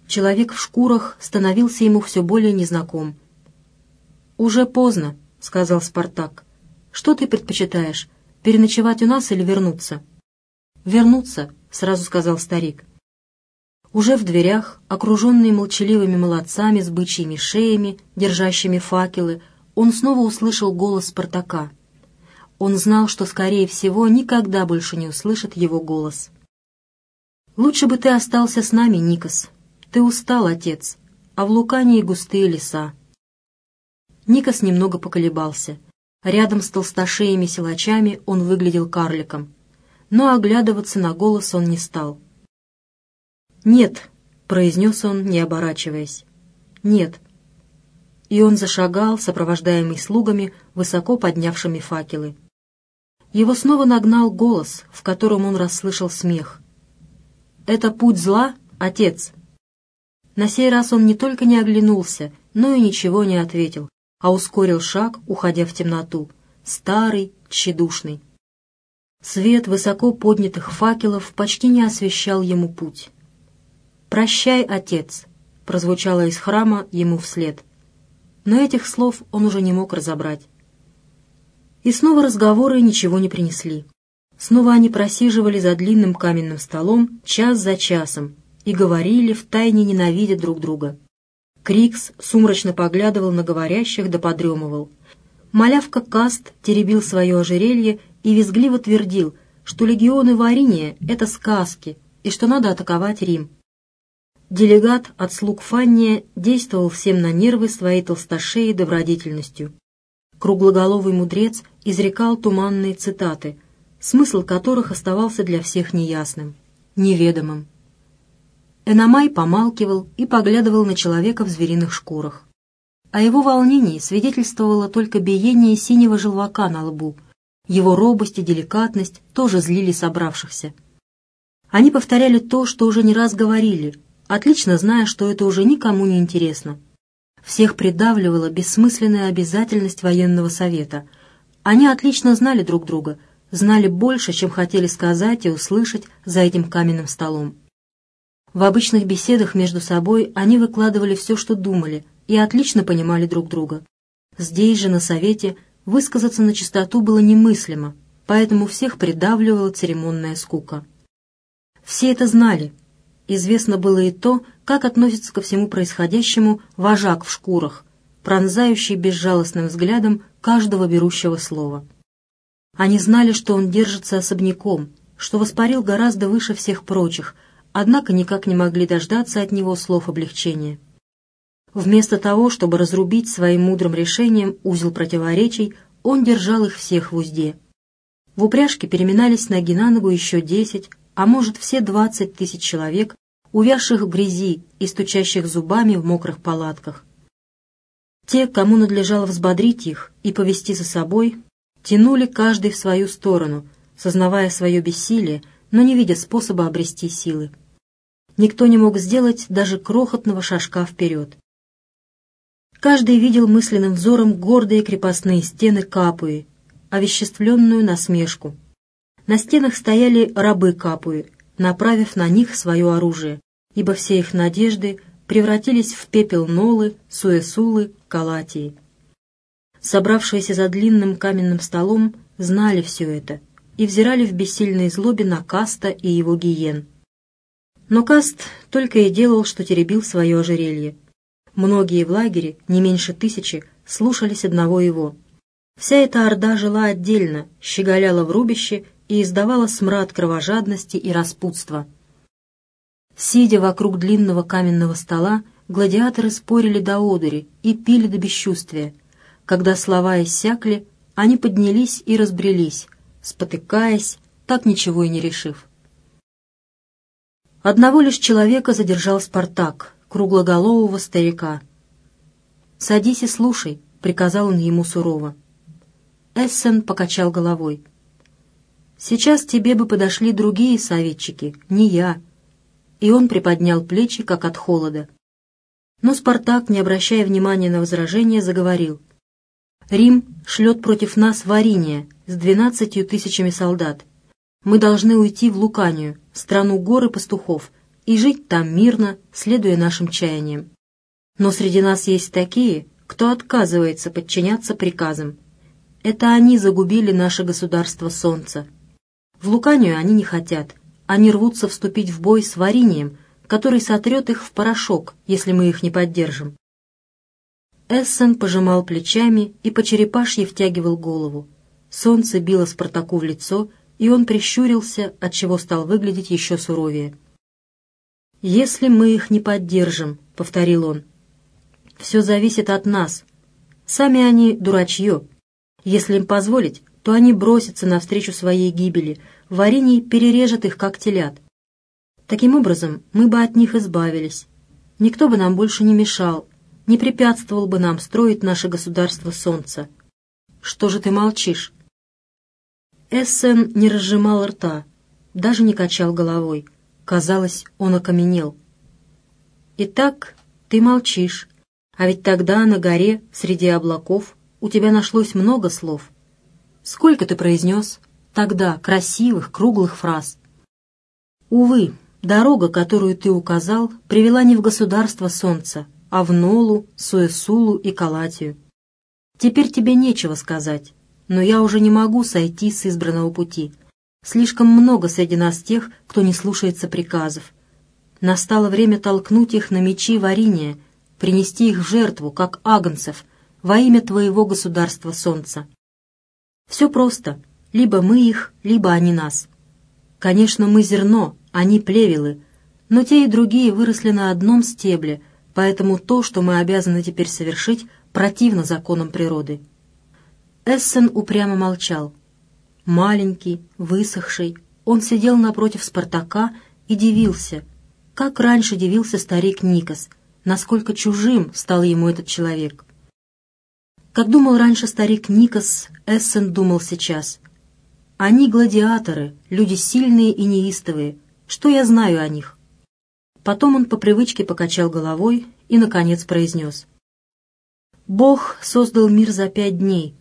[SPEAKER 1] Человек в шкурах становился ему все более незнаком. «Уже поздно», — сказал Спартак. Что ты предпочитаешь, переночевать у нас или вернуться?» «Вернуться», — сразу сказал старик. Уже в дверях, окруженный молчаливыми молодцами с бычьими шеями, держащими факелы, он снова услышал голос Спартака. Он знал, что, скорее всего, никогда больше не услышит его голос. «Лучше бы ты остался с нами, Никос. Ты устал, отец, а в Лукании густые леса». Никос немного поколебался — Рядом с толстошеями-силачами он выглядел карликом. Но оглядываться на голос он не стал. «Нет», — произнес он, не оборачиваясь. «Нет». И он зашагал, сопровождаемый слугами, высоко поднявшими факелы. Его снова нагнал голос, в котором он расслышал смех. «Это путь зла, отец?» На сей раз он не только не оглянулся, но и ничего не ответил, а ускорил шаг, уходя в темноту, старый, тщедушный. Свет высоко поднятых факелов почти не освещал ему путь. «Прощай, отец!» — прозвучало из храма ему вслед. Но этих слов он уже не мог разобрать. И снова разговоры ничего не принесли. Снова они просиживали за длинным каменным столом час за часом и говорили, втайне ненавидя друг друга. Крикс сумрачно поглядывал на говорящих да подремывал. Малявка Каст теребил свое ожерелье и визгливо твердил, что легионы Вариния — это сказки, и что надо атаковать Рим. Делегат от слуг Фанния действовал всем на нервы своей толстошеей добродетельностью. Круглоголовый мудрец изрекал туманные цитаты, смысл которых оставался для всех неясным, неведомым. Эномай помалкивал и поглядывал на человека в звериных шкурах. О его волнении свидетельствовало только биение синего желвака на лбу. Его робость и деликатность тоже злили собравшихся. Они повторяли то, что уже не раз говорили, отлично зная, что это уже никому не интересно. Всех придавливала бессмысленная обязательность военного совета. Они отлично знали друг друга, знали больше, чем хотели сказать и услышать за этим каменным столом. В обычных беседах между собой они выкладывали все, что думали, и отлично понимали друг друга. Здесь же, на совете, высказаться на чистоту было немыслимо, поэтому всех придавливала церемонная скука. Все это знали. Известно было и то, как относится ко всему происходящему вожак в шкурах, пронзающий безжалостным взглядом каждого берущего слова. Они знали, что он держится особняком, что воспарил гораздо выше всех прочих, однако никак не могли дождаться от него слов облегчения. Вместо того, чтобы разрубить своим мудрым решением узел противоречий, он держал их всех в узде. В упряжке переминались ноги на ногу еще десять, а может все двадцать тысяч человек, увязших в грязи и стучащих зубами в мокрых палатках. Те, кому надлежало взбодрить их и повести за собой, тянули каждый в свою сторону, сознавая свое бессилие, но не видя способа обрести силы. Никто не мог сделать даже крохотного шажка вперед. Каждый видел мысленным взором гордые крепостные стены Капуи, овеществленную насмешку. На стенах стояли рабы Капуи, направив на них свое оружие, ибо все их надежды превратились в пепел Нолы, Суэсулы, Калатии. Собравшиеся за длинным каменным столом знали все это и взирали в бессильной злобе на Каста и его гиен. Но Каст только и делал, что теребил свое ожерелье — Многие в лагере, не меньше тысячи, слушались одного его. Вся эта орда жила отдельно, щеголяла в рубище и издавала смрад кровожадности и распутства. Сидя вокруг длинного каменного стола, гладиаторы спорили до одури и пили до бесчувствия. Когда слова иссякли, они поднялись и разбрелись, спотыкаясь, так ничего и не решив. Одного лишь человека задержал Спартак, круглоголового старика. «Садись и слушай», — приказал он ему сурово. Эссен покачал головой. «Сейчас тебе бы подошли другие советчики, не я». И он приподнял плечи, как от холода. Но Спартак, не обращая внимания на возражения, заговорил. «Рим шлет против нас Вариния с двенадцатью тысячами солдат. Мы должны уйти в Луканию, страну гор и пастухов, и жить там мирно, следуя нашим чаяниям. Но среди нас есть такие, кто отказывается подчиняться приказам. Это они загубили наше государство солнца. В Луканию они не хотят. Они рвутся вступить в бой с Варинием, который сотрет их в порошок, если мы их не поддержим. Эссен пожимал плечами и по черепашье втягивал голову. Солнце било Спартаку в лицо, и он прищурился, отчего стал выглядеть еще суровее. «Если мы их не поддержим», — повторил он, — «все зависит от нас. Сами они дурачье. Если им позволить, то они бросятся навстречу своей гибели, Варений перережет их, как телят. Таким образом, мы бы от них избавились. Никто бы нам больше не мешал, не препятствовал бы нам строить наше государство солнца. Что же ты молчишь?» Эссен не разжимал рта, даже не качал головой. Казалось, он окаменел. «Итак, ты молчишь, а ведь тогда на горе, среди облаков, у тебя нашлось много слов. Сколько ты произнес тогда красивых, круглых фраз? Увы, дорога, которую ты указал, привела не в государство солнца, а в Нолу, Суэсулу и Калатию. Теперь тебе нечего сказать, но я уже не могу сойти с избранного пути». Слишком много среди нас тех, кто не слушается приказов. Настало время толкнуть их на мечи варения, принести их в жертву, как агнцев, во имя твоего государства солнца. Все просто. Либо мы их, либо они нас. Конечно, мы зерно, они плевелы, но те и другие выросли на одном стебле, поэтому то, что мы обязаны теперь совершить, противно законам природы. Эссен упрямо молчал. Маленький, высохший, он сидел напротив Спартака и дивился, как раньше дивился старик Никос, насколько чужим стал ему этот человек. Как думал раньше старик Никос, Эссен думал сейчас. Они гладиаторы, люди сильные и неистовые, Что я знаю о них?» Потом он по привычке покачал головой и, наконец, произнес. «Бог создал мир за пять дней.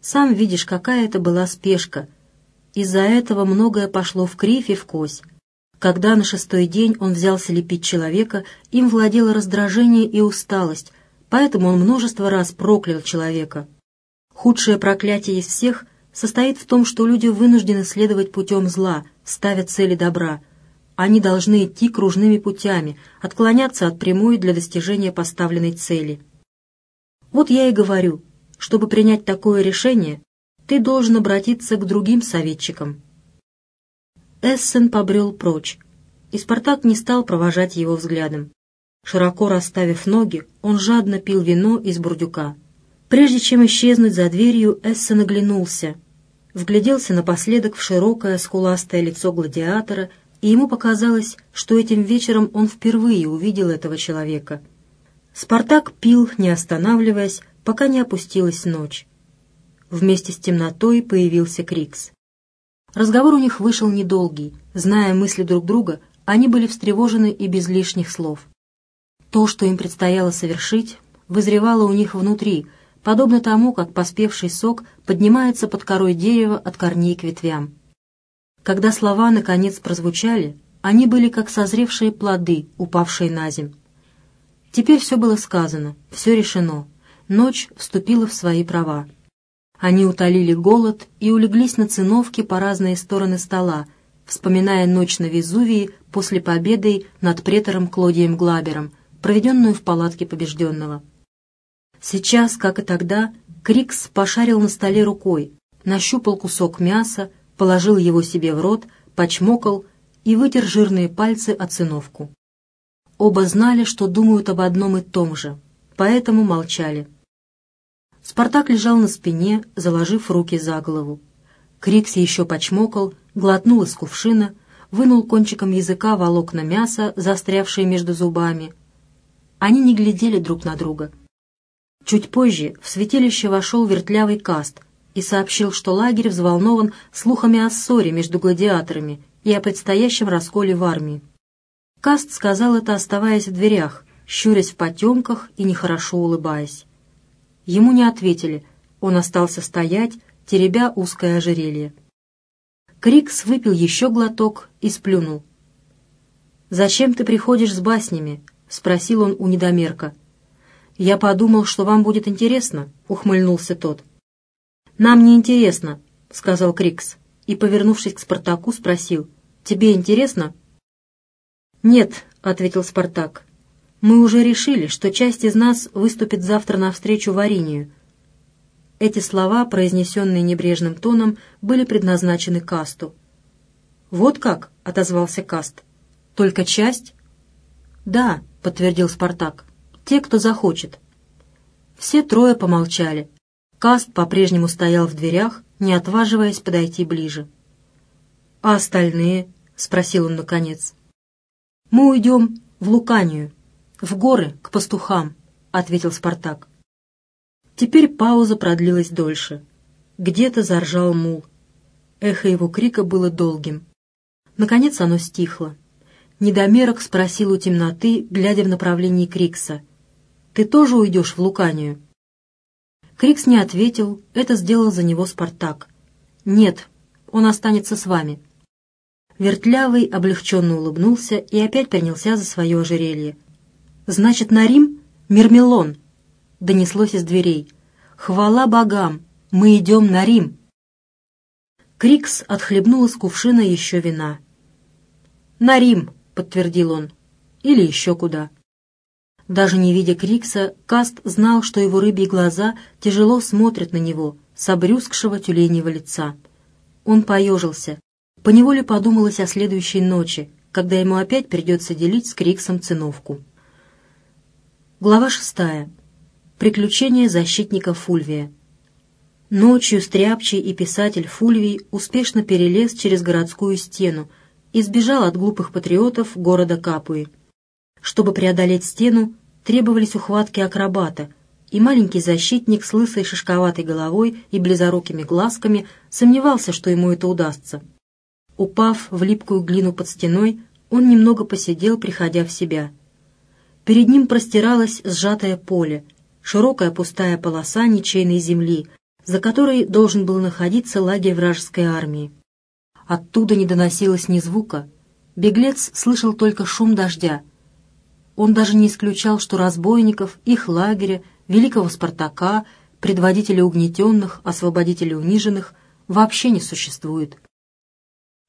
[SPEAKER 1] Сам видишь, какая это была спешка. Из-за этого многое пошло в кривь и в кось. Когда на шестой день он взялся лепить человека, им владело раздражение и усталость, поэтому он множество раз проклял человека. Худшее проклятие из всех состоит в том, что люди вынуждены следовать путем зла, ставя цели добра. Они должны идти кружными путями, отклоняться от прямой для достижения поставленной цели. Вот я и говорю, чтобы принять такое решение, ты должен обратиться к другим советчикам, Эссен побрел прочь, и Спартак не стал провожать его взглядом. Широко расставив ноги, он жадно пил вино из бурдюка. Прежде чем исчезнуть за дверью, Эссен оглянулся, вгляделся напоследок в широкое скуластое лицо гладиатора, и ему показалось, что этим вечером он впервые увидел этого человека. Спартак пил, не останавливаясь, пока не опустилась ночь. Вместе с темнотой появился Крикс. Разговор у них вышел недолгий. Зная мысли друг друга, они были встревожены и без лишних слов. То, что им предстояло совершить, вызревало у них внутри, подобно тому, как поспевший сок поднимается под корой дерева от корней к ветвям. Когда слова наконец прозвучали, они были как созревшие плоды, упавшие на земь. Теперь все было сказано, все решено. Ночь вступила в свои права. Они утолили голод и улеглись на циновке по разные стороны стола, вспоминая ночь на Везувии после победы над претором Клодием Глабером, проведенную в палатке побежденного. Сейчас, как и тогда, Крикс пошарил на столе рукой, нащупал кусок мяса, положил его себе в рот, почмокал и вытер жирные пальцы о циновку. Оба знали, что думают об одном и том же, поэтому молчали. Спартак лежал на спине, заложив руки за голову. Крикси еще почмокал, глотнул из кувшина, вынул кончиком языка волокна мяса, застрявшие между зубами. Они не глядели друг на друга. Чуть позже в святилище вошел вертлявый каст и сообщил, что лагерь взволнован слухами о ссоре между гладиаторами и о предстоящем расколе в армии. Каст сказал это, оставаясь в дверях, щурясь в потемках и нехорошо улыбаясь. Ему не ответили, он остался стоять, теребя узкое ожерелье. Крикс выпил еще глоток и сплюнул. «Зачем ты приходишь с баснями?» — спросил он у недомерка. «Я подумал, что вам будет интересно», — ухмыльнулся тот. «Нам не интересно», — сказал Крикс, и, повернувшись к Спартаку, спросил. «Тебе интересно?» «Нет», — ответил Спартак. Мы уже решили, что часть из нас выступит завтра навстречу варенью. Эти слова, произнесенные небрежным тоном, были предназначены Касту. «Вот как?» — отозвался Каст. «Только часть?» «Да», — подтвердил Спартак. «Те, кто захочет». Все трое помолчали. Каст по-прежнему стоял в дверях, не отваживаясь подойти ближе. «А остальные?» — спросил он наконец. «Мы уйдем в Луканию», «В горы, к пастухам», — ответил Спартак. Теперь пауза продлилась дольше. Где-то заржал мул. Эхо его крика было долгим. Наконец оно стихло. Недомерок спросил у темноты, глядя в направлении Крикса. «Ты тоже уйдешь в Луканию?» Крикс не ответил, это сделал за него Спартак. «Нет, он останется с вами». Вертлявый облегченно улыбнулся и опять принялся за свое ожерелье. «Значит, на Рим? Мирмелон!» — донеслось из дверей. «Хвала богам! Мы идем на Рим!» Крикс отхлебнул из кувшина еще вина. «На Рим!» — подтвердил он. «Или еще куда». Даже не видя Крикса, Каст знал, что его рыбьи глаза тяжело смотрят на него с обрюзгшего тюленьего лица. Он поежился. Поневоле подумалось о следующей ночи, когда ему опять придется делить с Криксом циновку. Глава шестая. Приключения защитника Фульвия. Ночью Стряпчий и писатель Фульвий успешно перелез через городскую стену и сбежал от глупых патриотов города Капуи. Чтобы преодолеть стену, требовались ухватки акробата, и маленький защитник с лысой шишковатой головой и близорукими глазками сомневался, что ему это удастся. Упав в липкую глину под стеной, он немного посидел, приходя в себя. Перед ним простиралось сжатое поле, широкая пустая полоса ничейной земли, за которой должен был находиться лагерь вражеской армии. Оттуда не доносилось ни звука. Беглец слышал только шум дождя. Он даже не исключал, что разбойников, их лагеря, великого Спартака, предводителя угнетенных, освободителя униженных, вообще не существует.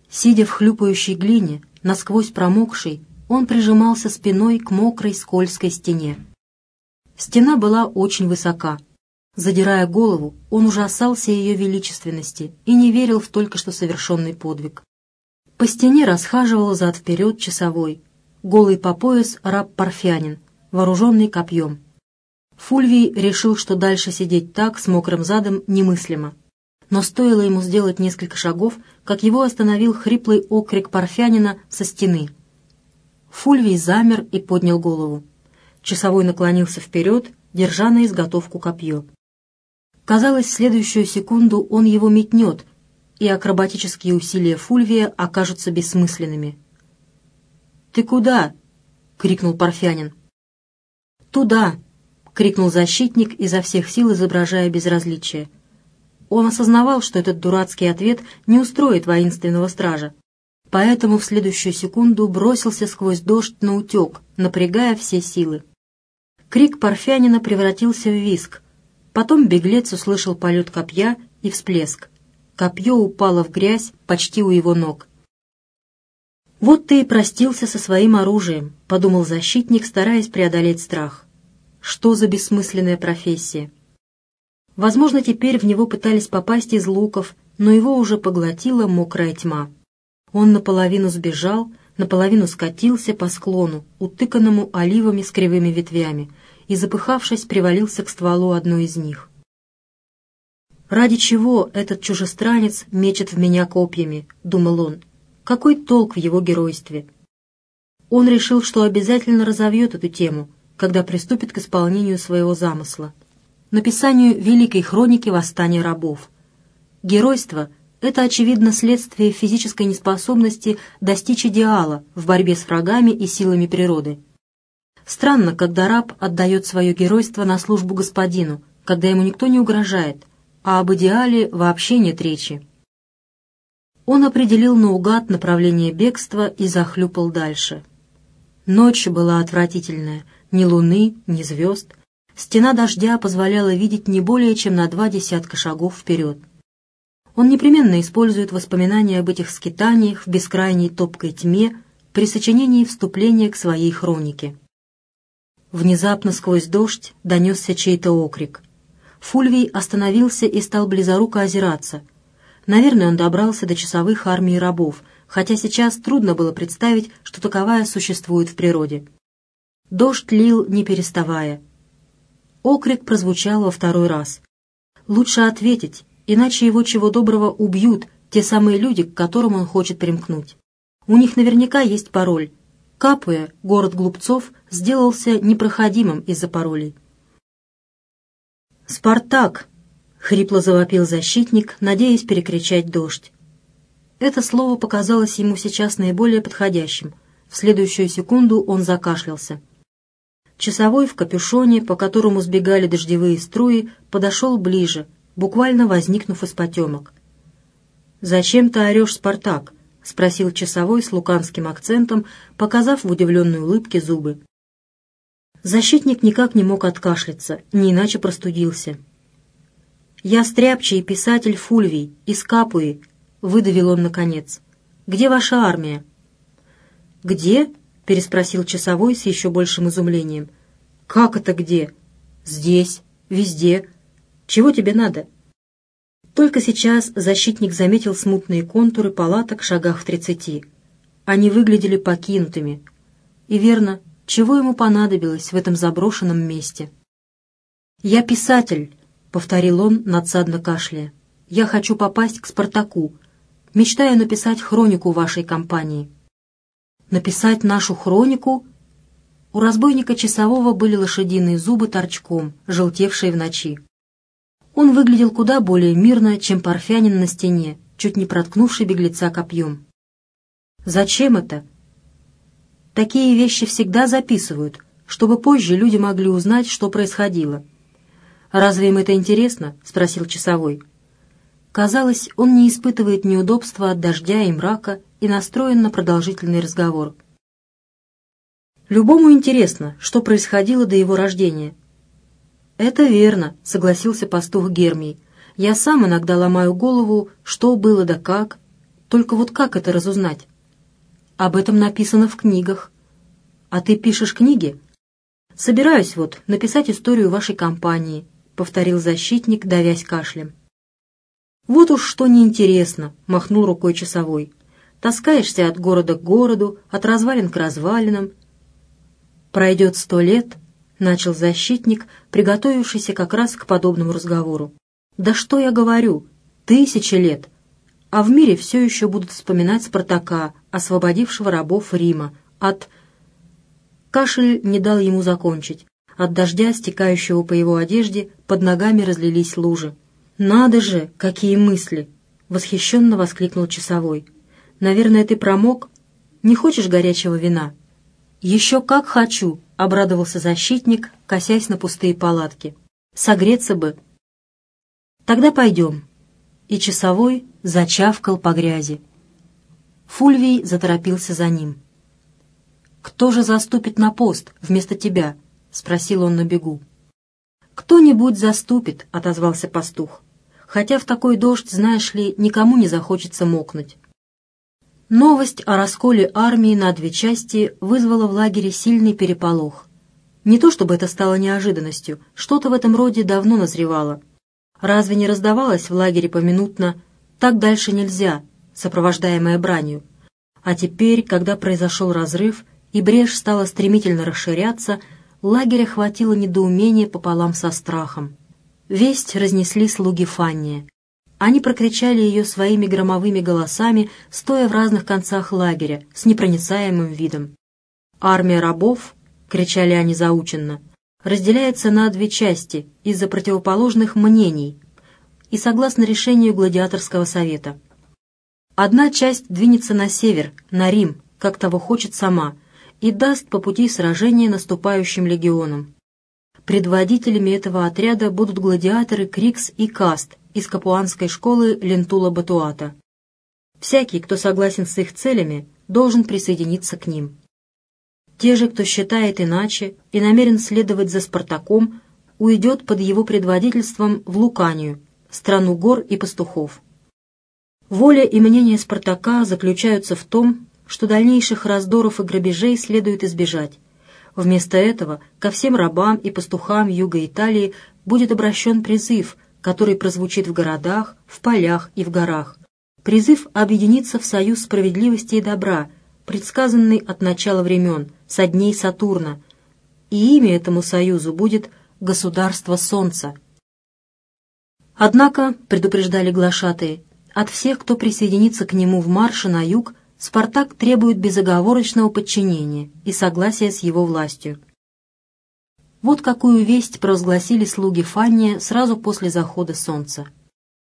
[SPEAKER 1] Сидя в хлюпающей глине, насквозь промокшей, он прижимался спиной к мокрой скользкой стене. Стена была очень высока. Задирая голову, он ужасался ее величественности и не верил в только что совершенный подвиг. По стене расхаживал зад-вперед часовой, голый по пояс раб-парфянин, вооруженный копьем. Фульвий решил, что дальше сидеть так, с мокрым задом, немыслимо. Но стоило ему сделать несколько шагов, как его остановил хриплый окрик парфянина со стены. Фульвий замер и поднял голову. Часовой наклонился вперед, держа на изготовку копье. Казалось, в следующую секунду он его метнет, и акробатические усилия Фульвия окажутся бессмысленными. «Ты куда?» — крикнул Парфянин. «Туда!» — крикнул защитник, изо всех сил изображая безразличие. Он осознавал, что этот дурацкий ответ не устроит воинственного стража, поэтому в следующую секунду бросился сквозь дождь на утек, напрягая все силы. Крик Парфянина превратился в виск — Потом беглец услышал полет копья и всплеск. Копье упало в грязь почти у его ног. «Вот ты и простился со своим оружием», — подумал защитник, стараясь преодолеть страх. «Что за бессмысленная профессия?» Возможно, теперь в него пытались попасть из луков, но его уже поглотила мокрая тьма. Он наполовину сбежал, наполовину скатился по склону, утыканному оливами с кривыми ветвями, и, запыхавшись, привалился к стволу одной из них. «Ради чего этот чужестранец мечет в меня копьями?» — думал он. «Какой толк в его геройстве?» Он решил, что обязательно разовьет эту тему, когда приступит к исполнению своего замысла — написанию великой хроники восстания рабов. Геройство — это, очевидно, следствие физической неспособности достичь идеала в борьбе с врагами и силами природы — Странно, когда раб отдает свое геройство на службу господину, когда ему никто не угрожает, а об идеале вообще нет речи. Он определил наугад направление бегства и захлюпал дальше. Ночь была отвратительная, ни луны, ни звезд. Стена дождя позволяла видеть не более чем на два десятка шагов вперед. Он непременно использует воспоминания об этих скитаниях в бескрайней топкой тьме при сочинении вступления к своей хронике. Внезапно сквозь дождь донесся чей-то окрик. Фульвий остановился и стал близоруко озираться. Наверное, он добрался до часовых армии рабов, хотя сейчас трудно было представить, что таковая существует в природе. Дождь лил, не переставая. Окрик прозвучал во второй раз. Лучше ответить, иначе его чего доброго убьют те самые люди, к которым он хочет примкнуть. У них наверняка есть пароль, Капуя, город глупцов, сделался непроходимым из-за паролей. «Спартак!» — хрипло завопил защитник, надеясь перекричать дождь. Это слово показалось ему сейчас наиболее подходящим. В следующую секунду он закашлялся. Часовой в капюшоне, по которому сбегали дождевые струи, подошел ближе, буквально возникнув из потемок. «Зачем ты орешь, Спартак?» — спросил часовой с луканским акцентом, показав в удивленной улыбке зубы. Защитник никак не мог откашляться, не иначе простудился. «Я стряпчий писатель Фульвий, из Капуи», — выдавил он наконец. «Где ваша армия?» «Где?» — переспросил часовой с еще большим изумлением. «Как это где?» «Здесь, везде. Чего тебе надо?» Только сейчас защитник заметил смутные контуры палаток в шагах в тридцати. Они выглядели покинутыми. И верно, чего ему понадобилось в этом заброшенном месте? «Я писатель», — повторил он, надсадно кашляя. «Я хочу попасть к Спартаку. Мечтаю написать хронику вашей компании». «Написать нашу хронику?» У разбойника часового были лошадиные зубы торчком, желтевшие в ночи. Он выглядел куда более мирно, чем парфянин на стене, чуть не проткнувший беглеца копьем. Зачем это? Такие вещи всегда записывают, чтобы позже люди могли узнать, что происходило. «Разве им это интересно?» — спросил часовой. Казалось, он не испытывает неудобства от дождя и мрака и настроен на продолжительный разговор. Любому интересно, что происходило до его рождения. «Это верно», — согласился пастух Гермий. «Я сам иногда ломаю голову, что было да как. Только вот как это разузнать?» «Об этом написано в книгах». «А ты пишешь книги?» «Собираюсь вот написать историю вашей компании», — повторил защитник, давясь кашлем. «Вот уж что неинтересно», — махнул рукой часовой. «Таскаешься от города к городу, от развалин к развалинам, «Пройдет сто лет», — начал защитник, приготовившийся как раз к подобному разговору. «Да что я говорю? Тысячи лет! А в мире все еще будут вспоминать Спартака, освободившего рабов Рима, от...» Кашель не дал ему закончить. От дождя, стекающего по его одежде, под ногами разлились лужи. «Надо же, какие мысли!» — восхищенно воскликнул часовой. «Наверное, ты промок? Не хочешь горячего вина?» «Еще как хочу!» — обрадовался защитник, косясь на пустые палатки. «Согреться бы!» «Тогда пойдем!» И часовой зачавкал по грязи. Фульвий заторопился за ним. «Кто же заступит на пост вместо тебя?» — спросил он на бегу. «Кто-нибудь заступит», — отозвался пастух. «Хотя в такой дождь, знаешь ли, никому не захочется мокнуть». Новость о расколе армии на две части вызвала в лагере сильный переполох. Не то чтобы это стало неожиданностью, что-то в этом роде давно назревало. Разве не раздавалось в лагере поминутно «так дальше нельзя», сопровождаемое бранью? А теперь, когда произошел разрыв и брешь стала стремительно расширяться, лагеря хватило недоумение пополам со страхом. Весть разнесли слуги Фанния. Они прокричали ее своими громовыми голосами, стоя в разных концах лагеря, с непроницаемым видом. «Армия рабов», — кричали они заученно, — разделяется на две части из-за противоположных мнений и согласно решению Гладиаторского совета. Одна часть двинется на север, на Рим, как того хочет сама, и даст по пути сражения наступающим легионам. Предводителями этого отряда будут гладиаторы Крикс и Каст, из капуанской школы Лентула Батуата. Всякий, кто согласен с их целями, должен присоединиться к ним. Те же, кто считает иначе и намерен следовать за Спартаком, уйдет под его предводительством в Луканию, страну гор и пастухов. Воля и мнение Спартака заключаются в том, что дальнейших раздоров и грабежей следует избежать. Вместо этого ко всем рабам и пастухам юга Италии будет обращен призыв – который прозвучит в городах, в полях и в горах. Призыв объединиться в союз справедливости и добра, предсказанный от начала времен, со дней Сатурна. И имя этому союзу будет «Государство Солнца». Однако, предупреждали глашатые, от всех, кто присоединится к нему в марше на юг, Спартак требует безоговорочного подчинения и согласия с его властью. Вот какую весть провозгласили слуги Фанния сразу после захода солнца.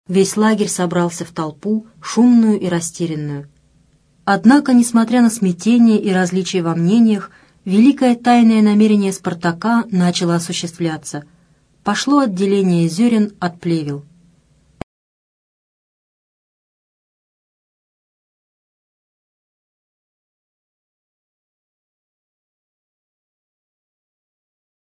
[SPEAKER 1] Весь лагерь собрался в толпу, шумную и растерянную. Однако, несмотря на смятение и различия во мнениях, великое тайное намерение Спартака начало осуществляться. Пошло отделение зерен от плевел.